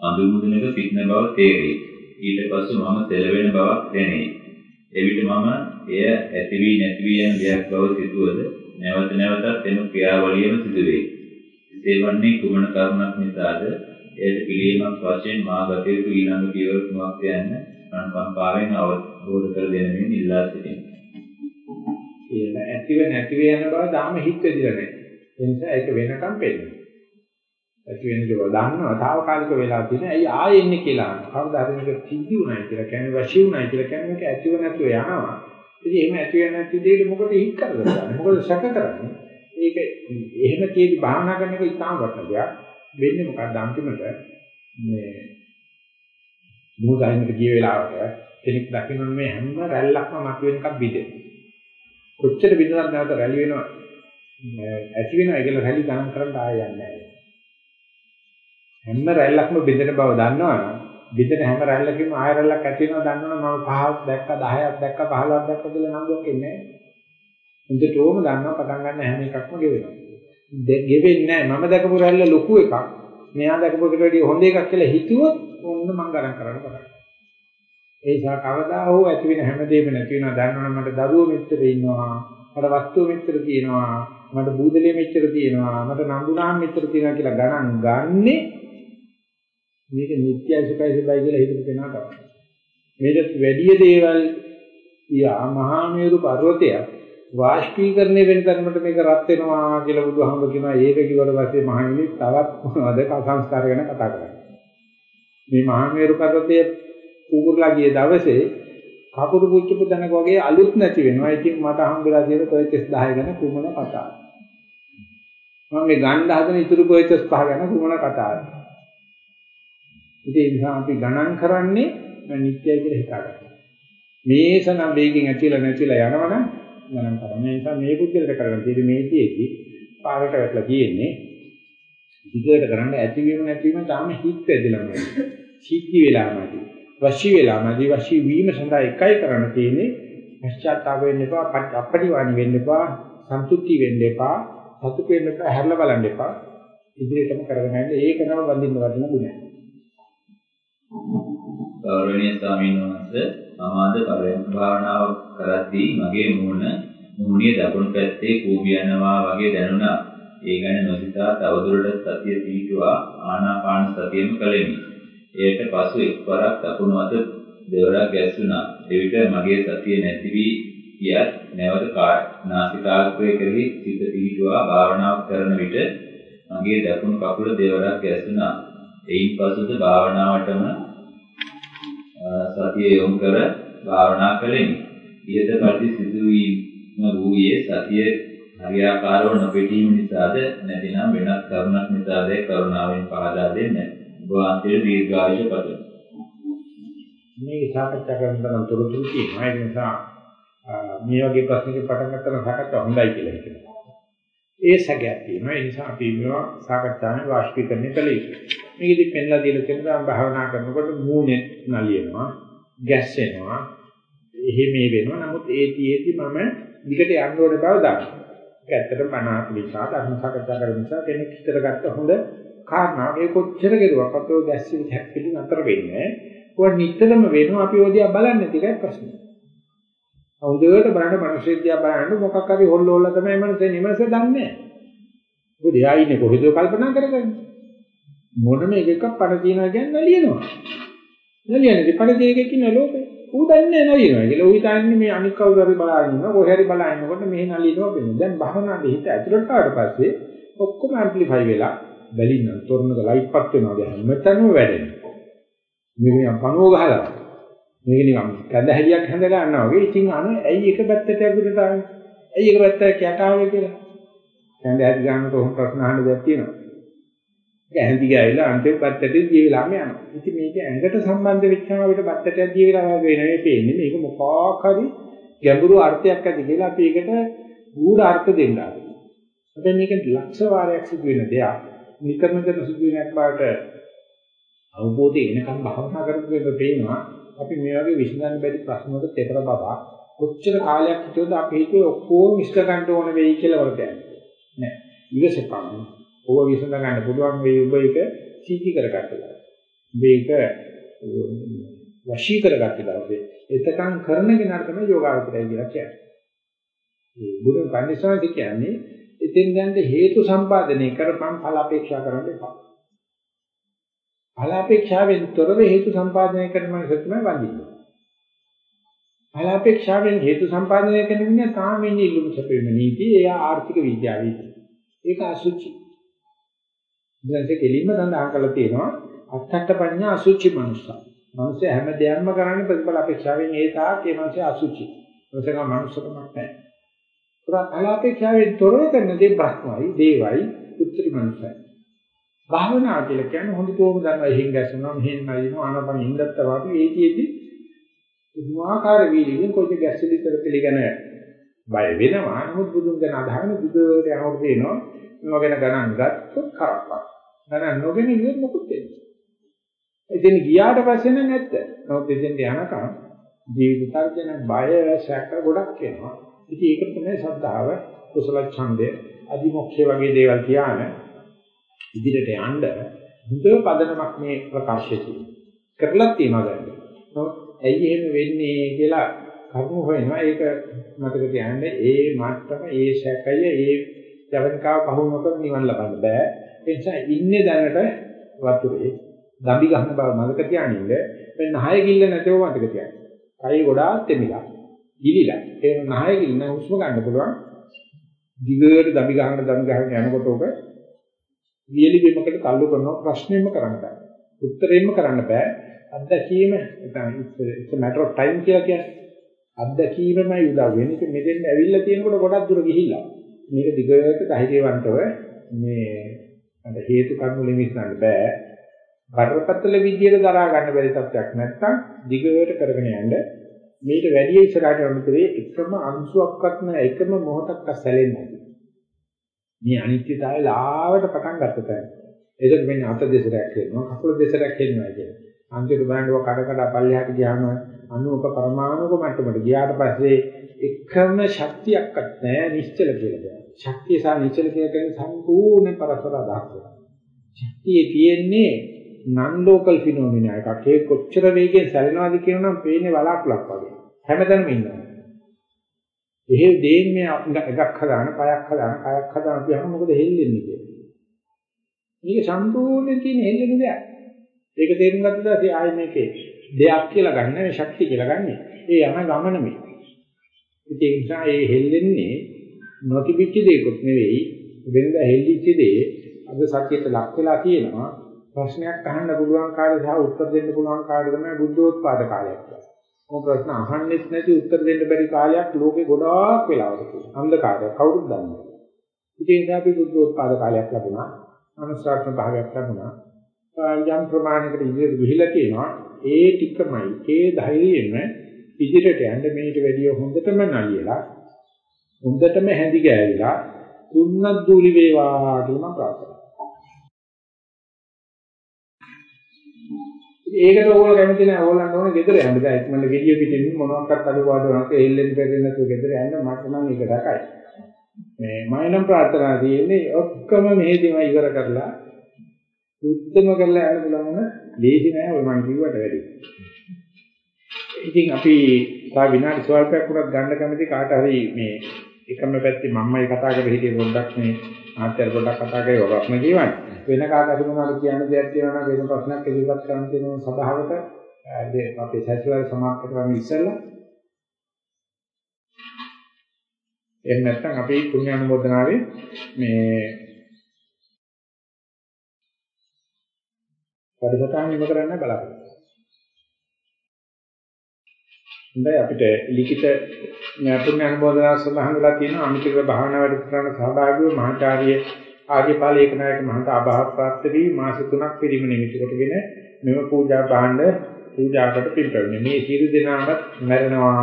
අඳුමුදුනක සිටින බව තේරේ. ඊට පසු මම සෙලවෙන බවක් දැනේ. එවිට මම එය ඇති වී නැති වී යන දෙයක් බව සිතුවද නැවත නැවතත් එම ක්‍රියාවලියම සිදුවේ. එසේ වන්නේ කුමන කරුණක් නිසාද? එයට පිළියමක් වශයෙන් මා ගත යුතු ඊළඟ පියවර කුමක්ද යන්න අනුකම්පාවෙන් අවබෝධ කර දෙනමින් ඉල්ලා සිටිනවා. ඒක ඇතිව නැතිව යන බව තාම හිත වෙදිලා නැහැ. ඒ නිසා ඒක වෙනකම් පෙන්නනවා. ඇති වෙන දේ දන්නවා తాවකාලික වෙලා තියෙන. ඇයි ආයෙ එන්නේ කියලා අහනවා. කවදා හරි මේක සිද්ධි වුණයි කියලා කියන්නේ වශී වුණයි කියලා කියන්නේ මේක ඇතිව නැතිව යනවා. ඉතින් එහෙම ඇති වෙන නැති දෙයක මොකද හිත කරගන්නේ? මොකද සැක කරන්නේ? ඒක එහෙම කීදි භාවනා කරන එක ඉතාම වටින දෙයක්. වෙන්නේ මොකක්ද අන්තිමට මේ මොහොතයින්ට ගිය වෙලාවට කෙනෙක් දකින්න මේ හැම රැල්ලක්ම මතුවෙන එකක් බිදෙනවා. කොච්චර බින්දුවක් නැවත රැලි වෙනවා ඇති වෙනවා ඒකල රැලි ගණන් කරන්න ආය යන්නේ නැහැ. හැම රැල්ලක්ම බින්දෙන බව දන්නවනම් බින්දෙන හැම රැල්ලකම ආය රැල්ලක් ඇති වෙනවා දන්නවනම් මම 5ක් දැක්කා 10ක් දැක්කා 15ක් දැක්කා කියලා නම්බුවක් එන්නේ නැහැ. හොඳටම දන්නවා පටන් ගන්න හැම එකක්ම ගෙවෙනවා. ගෙවෙන්නේ නැහැ මම දැකපු රැල්ල ලොකු එකක්. මෙයා දැකපු එකට වැඩිය හොඳ එකක් කියලා හිතුවොත් ඕන්න මම ගණන් කරන්න පටන් ඒ නිසා කවදා හෝ ඇති වෙන හැමදේම නැති වෙනවා දන්නවනම් මට දරුවෝ මෙච්චර ඉන්නවා මට වස්තුව මෙච්චර තියෙනවා මට බූදලේ මෙච්චර තියෙනවා මට නම්බුනාම් මෙච්චර තියෙනවා කියලා ගණන් ගන්නෙ මේක නිත්‍යයි සුඛයි සුභයි කියලා හිතපු කෙනා තමයි මේකට වැඩි දේවල් යා මහා මේරු පර්වතය වාෂ්පීකරණය වෙන තරමට මේක රත් වෙනවා කියලා බුදුහාමුදුරු කියනවා ඒක කිව්වට පස්සේ මහණෙනි තවත් මොනවද සංස්කාර ගැන කතා කරන්නේ මේ මහා මේරු පර්වතයේ කුකුරලා ගිය දවසේ කපුරු පුච්චපු තැනක වගේ අලුත් නැති වෙනවා. ඉතින් මට හම්බෙලා තියෙන කොයිචස් 10 ගැන කුමන කතාවද? මම මේ ගන්න හදන ඉතුරු කොයිචස් 5 ගැන කුමන කතාවද? ඉතින් ඒ නිසා අපි ගණන් කරන්නේ නිත්‍යයි කියලා හිතාගන්න. මේසනම් වේගෙන් ඇතිලා නැතිලා යනවනම් ගණන් කරන්නේ. ඒ නිසා මේ බුද්ධිලට කරගෙන තියෙන්නේ මේ තියේදී පාරට වැටලා තියෙන්නේ. ඉදිරියට කරන්න ඇතිවීම නැතිවීම තාම හිත් ඇදලා නැහැ. සිද්ධි වෙලාමදී වශී වෙලාමදී වශී වීම සඳහා එකයි කරන්න තියෙන්නේ පශ්චාත්තාප වෙන්න එපා අපටිවාණි වෙන්න එපා සන්තුෂ්ටි වෙන්න එපා සතුට වෙන්න එපා හැරලා බලන්න එපා ඉදිරියටම කරගෙන යන්න ඒක නම වඳින්න වදින ගුණය. ගෞරවනීය ස්වාමීන් වහන්සේ මම අද පරයන්ක භාවනාව කරද්දී මගේ මූණ මූණේ දකුණු පැත්තේ කූඹියනවා වගේ දැනුණා. ඒ ගැන නොසිතා තවදුරටත් සතිය පිහිටුවා ආනාපාන සතියෙම කළෙමි. එයට පසු එක්වරක් දකුණු අත දෙවරක් ගැස්සුණා. එවිට මගේ සතිය නැති වී ගියත් නැවත නාසිකාග්‍රය කෙරෙහි සිත පිහිටුවා භාවනාව කරන විට මගේ දකුණු කකුල දෙවරක් ගැස්සුණා. එයින් පසුද භාවනාවටම සතිය යොමු කර භාවනා කළෙමි. ඊට පරිදි සිදුවීම වූයේ සතිය හරියාකාරව නොපෙටීම නිසාද නැතිනම් වෙනත් කරුණක් නිසාද කරුණාවෙන් පහදා දෙන්නේ. වාන්තිර දීර්ඝායුෂ පතන. මේ සාකච්ඡා කරන තරම් තොරතුරු තියෙනවා. ඒ නිසා මේ වගේ ප්‍රශ්නක පටන් ගන්න සාකච්ඡා හොඳයි කියලා හිතනවා. ඒ සැකයක් තියෙනවා. ඒ නිසා අපි මේවා සාකච්ඡාවේ වාෂ්පීකරණය කළ යුතුයි. මේකෙදි පෙන්ලා දීලා තියෙනවා භාවනා කරනකොට මූණේ නලියනවා, ගැස්සෙනවා, එහෙ මේ වෙනවා. නමුත් ඒ තියේදී මම විකට යන්න ඕන බව දන්නවා. ඒක ඇත්තටම මනාප නිසා ධර්ම සාකච්ඡා කරන නිසා කෙනෙක් හිතට ගත්ත හොඳ කාරණා ඒ කොච්චර කෙරුවක් අපෝ ගැස්සෙවි හැප්පිලි නතර වෙන්නේ. ඔය නිතරම වෙනවා අපි ඔය දිහා බලන්නේ ටිකයි ප්‍රශ්නේ. හොඳට බලන්න මිනිස්සු දිහා බලන්න මොකක් හරි හොල්ල හොල්ල තමයි මනසේ නිමස දන්නේ. මොකද එයා ඉන්නේ කොහෙද කල්පනා කරගන්නේ. මොනම එකක පණ තියනවා කියන්නේ නලියනවා. නලියන්නේ පණ දෙයක ඉන්න ලෝකේ. ඌ දන්නේ නලියනවා කියලා. ඌ හිතන්නේ මේ අනික් කවුරු හරි බලාගෙන ඉන්නවා. කොහේ හරි බලාගෙන ඉන්නකොට මෙහෙ නලියනවා වෙන්නේ. දැන් භවනාදී හිත ඇතුළට ආවට පස්සේ ඔක්කොම ඇම්ප්ලිෆයි වෙලා බැලින්න තොරණක ලයිට් පත් වෙනවා දැන් මෙතනම වැඩෙනවා. මේක නිකන් පණුව ගහලා. මේක නිකන් කැඳ හැලියක් හැඳලා යනවා වගේ. ඉතින් අනේ ඇයි එක පැත්තට අගුරට ආවේ? ඇයි එක පැත්තට යට ආවේ කියලා. කැඳ හැලි ගන්නකොට ඔහොම ප්‍රශ්න අහන්න දෙයක් තියෙනවා. ඒක ඇඳි ගෑවිලා අන්තිම පැත්තට ජීවිලාම යනවා. ඉතින් මේක ඇඟට සම්බන්ධ වෙච්චාම අපිට පැත්තට ජීවිලා වගේ නෙවෙයි පේන්නේ. මේක මොකක් හරි ගැඹුරු අර්ථයක් ඇති කියලා අපි ඒකට ගුඪ අර්ථ දෙන්න ආවා. හැබැයි මේක ලක්ෂ වාරයක් සිදු වෙන දෙයක්. නිතරම කරන සිදුවීමක් බවට අවබෝධය එනකම් භවනා කරපු එක පේනවා අපි මේ වගේ විසඳන්න බැරි ප්‍රශ්න වලට තෙතර බබා කොච්චර කාලයක් හිටියොත් අපි හිතුවේ ඔක්කොම ඉෂ්ට ගන්න ඕන වෙයි කියලා වලට යන්නේ නෑ ඉවසපන්. ඕව විසඳ ගන්න පුළුවන් වෙයි ඔබ ඒක සීටි කරගත්තා. ඔබ ඒක වශී කරගත්ත දවසේ එතකන් කරන කෙනාට තමයි යෝගාවචරය කියලා කියන්නේ. මේ බුදු පන්සාවති කියන්නේ එතෙන් දැන්ට හේතු සම්පාදනය කරපම් ඵල අපේක්ෂා කරන්න එපා. ඵල අපේක්ෂාවෙන් තොරව හේතු සම්පාදනය කරන මනස තමයි වඳින්නේ. ඵල අපේක්ෂාවෙන් හේතු සම්පාදනය කරන මිනිහා තාම ඉන්නේ ඉල්ලුම් සැපෙම නීති එයා ආර්ථික විද්‍යාවේ. ඒක අසුචි. දැන් ඒක කෙලින්ම සඳහන් කරලා තියෙනවා අත්තට පඤ්ඤා අසුචි මනුස්සා. මනුස්සය හැම දෙයක්ම කරන්නේ ප්‍රතිඵල අපේක්ෂාවෙන් ඒ තාක් ඒ මනුස්සය අසුචි. මොකද මනුස්සකමක් නැහැ. පුරා කලාපේක්ෂාවෙන් තොරව කරන දේ බ්‍රහ්මයි, දේවයි, උත්තරී මනුස්සයි. භාවනාව කියලා කියන්නේ හොඳටම දන්නවා එහෙන් ගැසෙනවා, මෙහෙන් නැදිනවා, ආනපන ඉඳත්ත වාපි ඒකෙදි පුදුමාකාර වීර්යයෙන් කොයි ගැස්සෙලි කර පිළිගෙන බය වෙනවා. නමුත් බුදුන් ගැන අදහන බුදුරට යනකොට තේනවා නොගෙන ගණන් ගත්තොත් කරප්පක්. ගණන් නොගෙන ඉන්නේ මොකුත් වෙන්නේ. එදින ගියාට පස්සේ නම් නැත්ත. නමුත් එදින් යනකම් ජීවිත තර්ජන බය සැක ගොඩක් එනවා. ඉතින් ඒක තමයි ශ්‍රද්ධාව, කුසල ඡන්දය, අදිමොක්ඛය වගේ දේවල් කියන ඉදිරියට යන්න හොඳ පදනමක් මේ ප්‍රකාශය තියෙනවා. කරලා තියෙනවා දැන්. නමුත් ඇයි එහෙම වෙන්නේ කියලා කරුණු හොයනවා. ඒක මතක තියාගන්න ඒ මට්ටම, ඒ සැකය, ඒ ජවනිකාව පහු නොකර නිවන් ලබන්න බෑ. ඒ නිසා ඉන්නේ දැනට වතුරේ දම්බි ගන්න බව මතක තියාගන්න. මේ නහය කිල්ල නැතව මතක තියාගන්න. කයි ගොඩාක් තෙමිලා. ගිලිලා. ඒ නහය කිල්ල හුස්ම ගන්න පුළුවන්. දිගට දම්බි ගන්න දම්බි ගන්න යනකොට ඔක වියලි බිමකට තල්ලු කරනවා ප්‍රශ්නෙම කරන්න බෑ. උත්තරෙන්න කරන්න බෑ. අත්දැකීම it's a matter of time කියලා කියන්නේ. අත්දැකීමමයි උදා වෙන්නේ. මෙතෙන් ඇවිල්ලා තියෙනකොට ගොඩක් දුර ගිහිල්ලා. මේක දිගට ධෛර්යවන්තව මේ අර හේතු කර්ම වලින් විශ්ලේෂණය බෑ. බරපතල විදියට දරා ගන්න බැරි තත්ත්වයක් නැත්නම් දිගට කරගෙන යන්න මේට වැඩි ඉස්සරහට යනතරේ එකම අංශුවක්වත් නැ එකම මොහොතක් සැලෙන්නේ නැහැ. මේ අනිත්‍යතාවය ලාවට පටන් ගත්ත තැන. ඒක මෙන්න අත දෙසරක් වෙනවා කකුල දෙසරක් වෙනවා කියන්නේ. අන්තිමට බලන්නකො කඩ කඩ පල්ලෙහාට ගියාම අණුක පරමාණුක මට්ටමට ගියාට පස්සේ එකම ශක්තියක්වත් නැහැ නිශ්චල කියලා දෙයක්. ශක්තිය සහ නිශ්චල කියන සම්පූර්ණ පරස්පර අදහස් ශක්තිය තියෙන්නේ non local phenomena එකක්. ඒ කොච්චර වේගයෙන් සැලෙනවද කියනනම් පේන්නේ වලාකුලක් වගේ. හැමතැනම ඉන්නවා. එහෙ දෙයින් මේ එකක් හදාන, පයක් හදාන, කයක් හදාන කියහම මොකද හෙල්ලෙන්නේ කියන්නේ. මේක සම්පූර්ණයෙන් තියෙන හෙල්ලෙන දෙයක්. ඒක තේරුම් ගත්ත පස්සේ ආයේ මේකේ දෙයක් කියලා ගන්න මේ ශක්තිය කියලා ගන්න. ඒ යන ගමන මේ. ඒ නිසා ඒ හෙල්ලෙන්නේ නොතිබිච්ච දෙයක්වත් නෙවෙයි වෙනදා හෙල්ලිච්ච දේ අද සත්‍යයට ලක් වෙලා තියෙනවා. ප්‍රශ්නයක් අහන්න පුළුවන් කාලේ සහ උත්තර දෙන්න පුළුවන් කාලේ තමයි බුද්ධෝත්පාද කාලයක් කියලා. මොකද ප්‍රශ්න අහන්නෙත් නැති උත්තර දෙන්න බැරි කාලයක් ලෝකේ ගොඩාක් වෙලාවක තියෙනවා. අන්ධකාරය කවුරුත් දන්නේ නැහැ. ඉතින් අපි බුද්ධෝත්පාද කාලයක් ලැබුණා. අනුශාසන භාගයක් ලැබුණා. යම් ප්‍රමාණයකට ඉදිරියට ගිහිලා තියෙනවා. ඒ ටිකමයි ඒ ධෛර්යයෙන්ම ඉදිරියට යන්න මේට වැඩිය හොඳටම නලියලා හොඳටම හැඳි ගෑවිලා තුන්නක් දූලි වේවා කියලා ප්‍රාර්ථනා ඒකට ඕගොල්ලෝ කැමති නැහැ ඕගොල්ලන්ට ඕනේ ගෙදර යන්න. දැන් ඉක්මනට ගෙඩිය පිටින් මොනවාක්වත් අඩුපාඩු නැත්නම් එල්ලෙන් පෙරෙන්නේ නැතුව ගෙදර යන්න මට නම් ඒක දැකයි. මේ මම නම් ප්‍රාර්ථනා තියෙන්නේ ඔක්කොම මෙහෙදිම ඉවර කරලා උත්තම කරලා යන්න පුළුවන් ලේසි නෑ ඔය මම කිව්වට වැඩි. ඉතින් අපි තා විනාඩි ස්වල්පයක් උනත් ගන්න කැමති කාට හරි මේ එකම පැත්තේ මම්මයි කතා කරලා හිටියේ පොඩ්ඩක් මේ ආත්‍යර පොඩ්ඩක් කතා කරේ ඔය ප්‍රශ්න කියවන්න. වෙන කාට හරි මොනවද කියන්න දෙයක් තියෙනවා නම් වෙන ප්‍රශ්නයක් ඉදිරිපත් කරන්න තියෙනවා සභාවට අපේ සැසිවාරය සමාප්ත කරන්න ඉස්සෙල්ලා එහෙම නැත්නම් අපි පුණ්‍ය අනුමೋದනාවේ මේ වැඩසටහන ඉව කරන්න බලාපොරොත්තු හොඳයි අපිට ලිඛිත පුණ්‍ය අනුමೋದනා සඳහන් වෙලා තියෙනවා. අමිතික භාවනා වැඩසටහන සහභාගීව මහාචාර්ය ආර්යපාල ඒකනායක මහතා අභාව ප්‍රාප්ත වී මාස 3ක් පිරිම නිමිති කොටගෙන මෙම පූජා භාණ්ඩ පූජාකට පිළිපැවෙන්නේ මේ සියලු දෙනාම මැරෙනවා.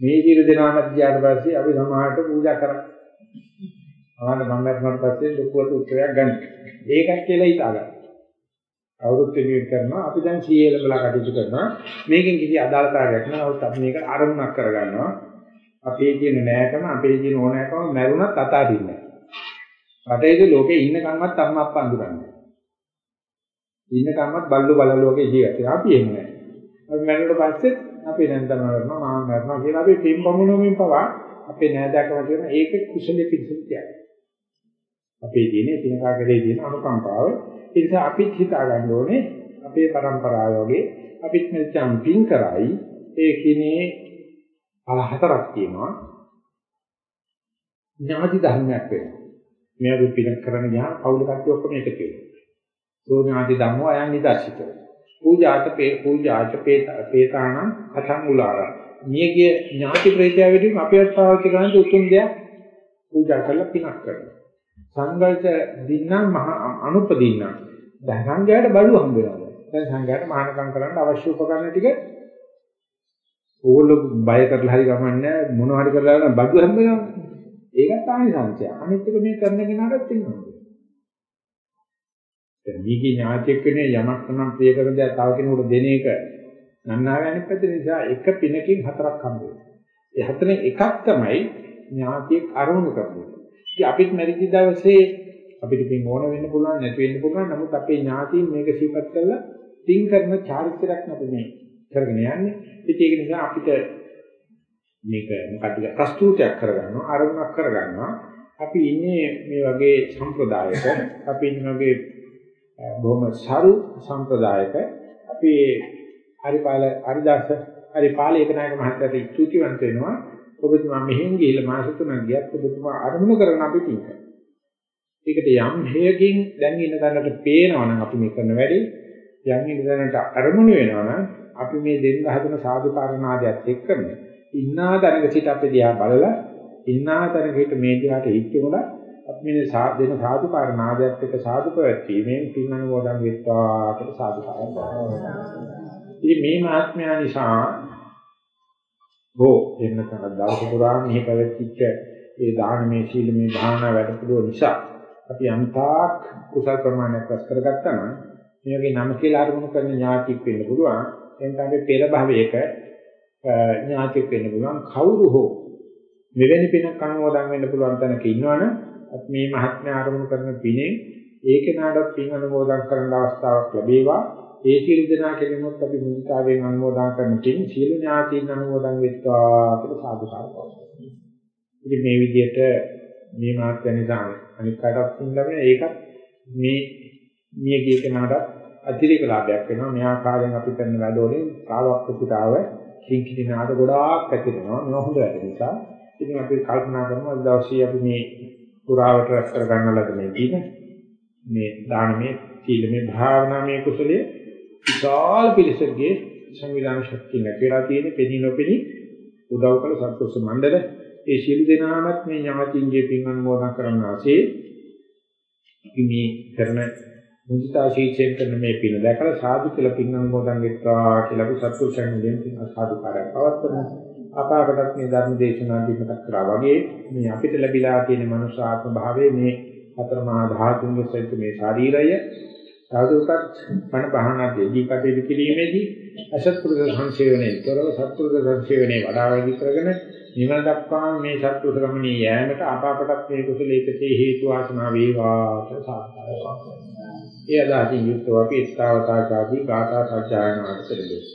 මේ සියලු දෙනාම ගියාට පස්සේ අපි සමාහට පූජා කරා. ආන්න මම මැරුණාට පස්සේ ලොකුවට උත්තරයක් ගන්න. ඒකක් කියලා හිතාගන්න. අවුරුත් පිළිවෙල කරනවා අපි දැන් සීයේ ලබලා කටයුතු කරනවා මේකෙන් කිසි අදාළතාවයක් නැහැ නමුත් අපි මේක අරමුණක් කරගන්නවා අපේ කියන නෑකම අපේ කියන ඕනෑකම මැරුණත් අතාරින්නේ නැහැ. රටේදී ලෝකේ ඉන්නකම්වත් අම්මා අප්පා අඳුරන්නේ. ඉන්නකම්වත් බල්ලු බල ලෝකේ ජීවිතේ අපි එන්නේ නැහැ. අපි මැරුණට පස්සේ අපි දැන් තමයි කරනවා මාම කරනවා කියලා අපි පින්පමුණුමින් පවා අපේ නෑදෑකම කියන ඒක කුසලයේ පිළිසුත් කියන්නේ. අපේ දිනේ තිනකා කරේ තියෙන අනුකම්පාව. ඒ නිසා අපිත් හිතා ගන්න ඕනේ අපේ પરම්පරාව වගේ අපිත් මෙච්චම් පින් කරයි ඒ කිනේ පළ හතරක් තියෙනවා. ඥාති ධර්මයක් වෙනවා. මේ අපි පින කරන ගියාම පෞල කට්ටිය ඔක්කොම එකතු වෙනවා. සෝඥාති ධම්මෝ අයන් නිදර්ශිතෝ. පූජාත පේ පූජාච පේතාන අතං උලාර. මියගේ ඥාති ප්‍රේතය වෙදින් අපිට පාවිච්චි කරන්න උතුම් දෙයක් පූජා කරලා පිනක් කරනවා. සංඝයිත දින්නම් මහ අනුපදින්නම්. දැන් සංඝයාට බඩු හම්බ වෙනවා. දැන් සංඝයාට මහානකම් කරන්න අවශ්‍ය උපකරණ ටික ඕගොල්ලෝ බය කරලා හරි ගමන්නේ මොන හරි කරලා බඩු හම්බ වෙනවා. ඒකත් ආනිසංසය. අනිත් එක මේ කරන කෙනාටත් තියෙනවා. දැන් මේකේ ඥාතියෙක් වෙන්නේ යමක් නම් ප්‍රිය කරන දේ තව කෙනෙකුට දෙන එක නන්නාවේ අනිත් පැත්ත නිසා එක පිනකින් හතරක් හම්බ වෙනවා. ඒ හතරෙන් එකක් තමයි ඥාතියෙක් අරමුණු කරන්නේ. ඉතින් අපිත් මැරිච්ච දවසේ අපිට පින් ඕන වෙන්න පුළුවන් නැති වෙන්න පුළුවන්. නමුත් අපේ ඥාතීන් මේක සිහිපත් කරලා තින් කරන චාරිත්‍රාක් නැති මේ කරගෙන යන්නේ. ඉතින් ඒක නිසා අපිට මේක මොකක්ද ප්‍රස්තුතයක් කරගන්නවා, අරමුණක් කරගන්නවා. අපි ඉන්නේ මේ වගේ සම්ප්‍රදායක, අපි ඉන්නේ වගේ බොහොම සරු සම්ප්‍රදායක අපි හරිපාල හරිදාස හරිපාල ඒකනායක මහත්තයාට ස්තුතිවන්ත වෙනවා ඔබතුමා මෙහෙන් ගිහිල්ලා මාස තුනක් ගියත් ඔබතුමා අරමුණු කරන අපි තින්ක. ඒකට යම් හේයකින් දැන් ඉන්න තැනට පේනවනම් අපි මේ කරන වැඩේ යම් ඉන්න තැනට අරමුණු වෙනවනම් අපි මේ දෙන්න හදන සාධුකාරණාදයක් එක්කම ඉන්නා තැනක සිට අපි දිහා බලලා ඉන්නා තැනකට මේ දිහාට හිටුණා අපි මේ දෙන සාධුකාර නාදයට එක සාධු ප්‍රවැත්ීමෙන් පින් අනුමෝදන් වෙත්වා කියලා සාධුකාරය කරනවා. ඉතින් මේ මහත්මයා නිසා හෝ එන්න තන දවස පුරා මෙහි පැවතිච්ච ඒ දානමේ සීලමේ භාවනා වැඩපිළිවෙල නිසා අපි අන්තාක් කුසල ප්‍රමාණයක් රැස් කරගත්තා නම් මේ වගේ නම කියලා අරමුණු කරන ඥාතික් වෙන්න පුළුවන්. එතන අපි පෙර භවයක ඥාතික් වෙන්න පුළුවන්. කවුරු හෝ මෙවැනි පිනක් අනුමෝදන් වෙන්න පුළුවන් තැනක ඉන්නවනේ අපි මේ මහත්මයා ආරමුණු කරන පිනේ ඒකේ නාඩක් පින් අනුමෝදන් කරන්න අවස්ථාවක් ලැබේවා. ඒ සියලු දෙනා කෙනෙකුත් අපි මුදිතාවෙන් අනුමෝදන් කරන පින් සියලු ඥාතීන් අනුමෝදන් වෙත්වා කියලා සාදුකාර කරනවා. ඉතින් මේ විදිහට මේ මහත්මයා නිසා අනිත් කාටවත් පින් ලැබෙන ඒකත් මේ මිය ගිය කෙනාට අතිරේක ලාභයක් වෙනවා. මේ ආකාරයෙන් අපි කරන වැඩවලින් කාලවක් පුතාව කිංකිණි නාද ගොඩාක් ඇති වෙනවා. මේ හොඳ වැඩ නිසා. ඉතින් අපි කල්පනා කරමු අද දවසේ අපි මේ පුරාවට රැස් කර ගන්න ලද මේ දීන මේ දානමේ සීලමේ භාවනාමේ කුසලයේ විශාල පිළිසකගේ සංවිධාන ශක්තිය නැතිලා තියෙන පෙනී නොපෙනී උදව් කළ සත්පුරුෂ මණ්ඩල ඒ සියලු දෙනාමත් මේ ඥාතින්ගේ පින් අනුමෝදන් කරන ආසේ අපි මේ කරන මුදිතා ශීක්ෂයෙන් කරන මේ පින දැකලා සාදු කියලා පින් අනුමෝදන් වෙත්වා කියලා අපි සත්පුරුෂයන් දෙන්න සාදුකාරයක් පවත්වනවා අපාකටත් මේ ධර්ම දේශනා දීපතක් කරා වගේ මේ අපිට ලැබිලා තියෙන මනුෂ්‍ය ආත්ම භාවයේ මේ හතර මහා ධාතුන්ගේ සහිත මේ ශරීරය සාධුකත් පණ බහනාදී කටයුතු කිරීමේදී අසත්පුරුෂ සංසේවනයේ කරව සත්පුරුෂ සංසේවනයේ වඩා වැඩි කරගෙන නිවන දක්වා මේ සත්පුරුෂ ගමනේ යෑමට අපාකටත් මේ කුසල එකසේ හේතු වාසනා වේවා කියලා සාකච්ඡා කරනවා. ඒ අදාහින් යුක්තව අපි ස්ථාවතාචාදී ගාථා සජ්ජායනාවට පෙළඹෙමු.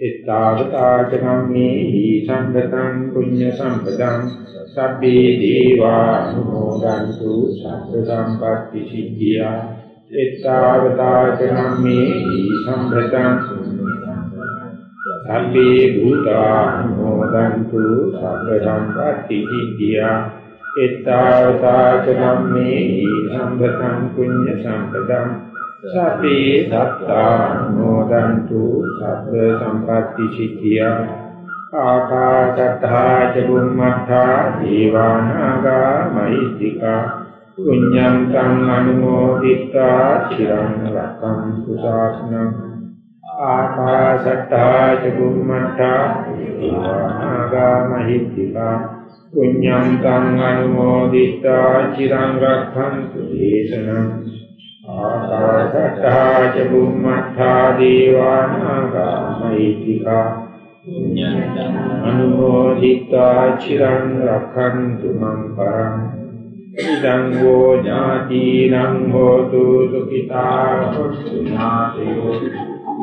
එත්තාවතාචනම්මේහි සම්පතං පුඤ්ඤ සම්පතං සබ්බේ දීවා අනුමෝදන්තු සබ්බ සම්පත්‍ති සිද්ධියා එත්තාවතාචනම්මේහි සම්පතං සබ්බේ භූතා අනුමෝදන්තු සබ්බ සම්පත්‍ති සිද්ධියා එත්තාවතාචනම්මේහි සම්පතං පුඤ්ඤ සම්පතං සපේ දත්තා නෝදන්තු සබ්බ සම්පatti සිද්ධිය ආකාශත්තා චුම්මත්තා දීවානාගා මහිත්‍තිකා පුඤ්ඤං තං අනුමෝදිත්වා චිරං රක්ඛන්තු ශාසනං ආකාශත්තා චුම්මත්තා දීවානාගා මහිත්‍තිකා පුඤ්ඤං තං අනුමෝදිත්වා චිරං රක්ඛන්තු දේශනං ආකාශට්ටා ච බුම්මත්තා දීවානාගා මෛත්‍තිකා අනුමෝදිत्वा චිරං රක්ඛන්තු මං පරං ඉදං වූ ඥාතිනං හෝතු සුඛිතා ඥාතියෝ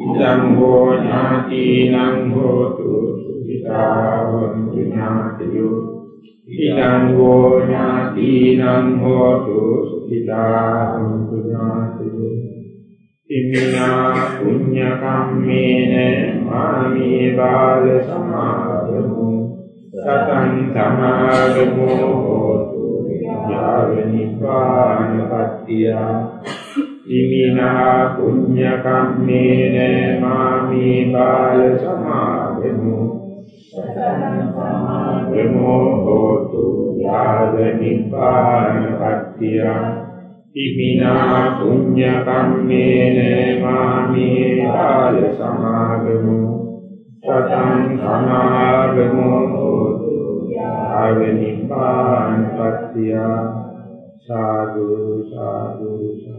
ඉදං වූ ඥාතිනං හෝතු සුඛිතා ඥාතියෝ ඉදං වූ ඥාතිනං හෝතු සුඛිතා ඥාතියෝ ඉමිනා පුඤ්ඤ කම්මේන මාමේ බාල සමාදමු සතං සමාදමු හෝතු යාව නිපාන පත්තිය ඉමිනා පුඤ්ඤ කම්මේන මාමේ බාල සමාදමු. සතං සමාදමු. හෝතු යාව නිපාන පත්තිය ඉමිනා පුඤ්ඤ කම්මේන මාමේ ආය සමාගමු සතං සමාගමු ආවනිපාන පත්‍තිය සාදු සාදු සාදු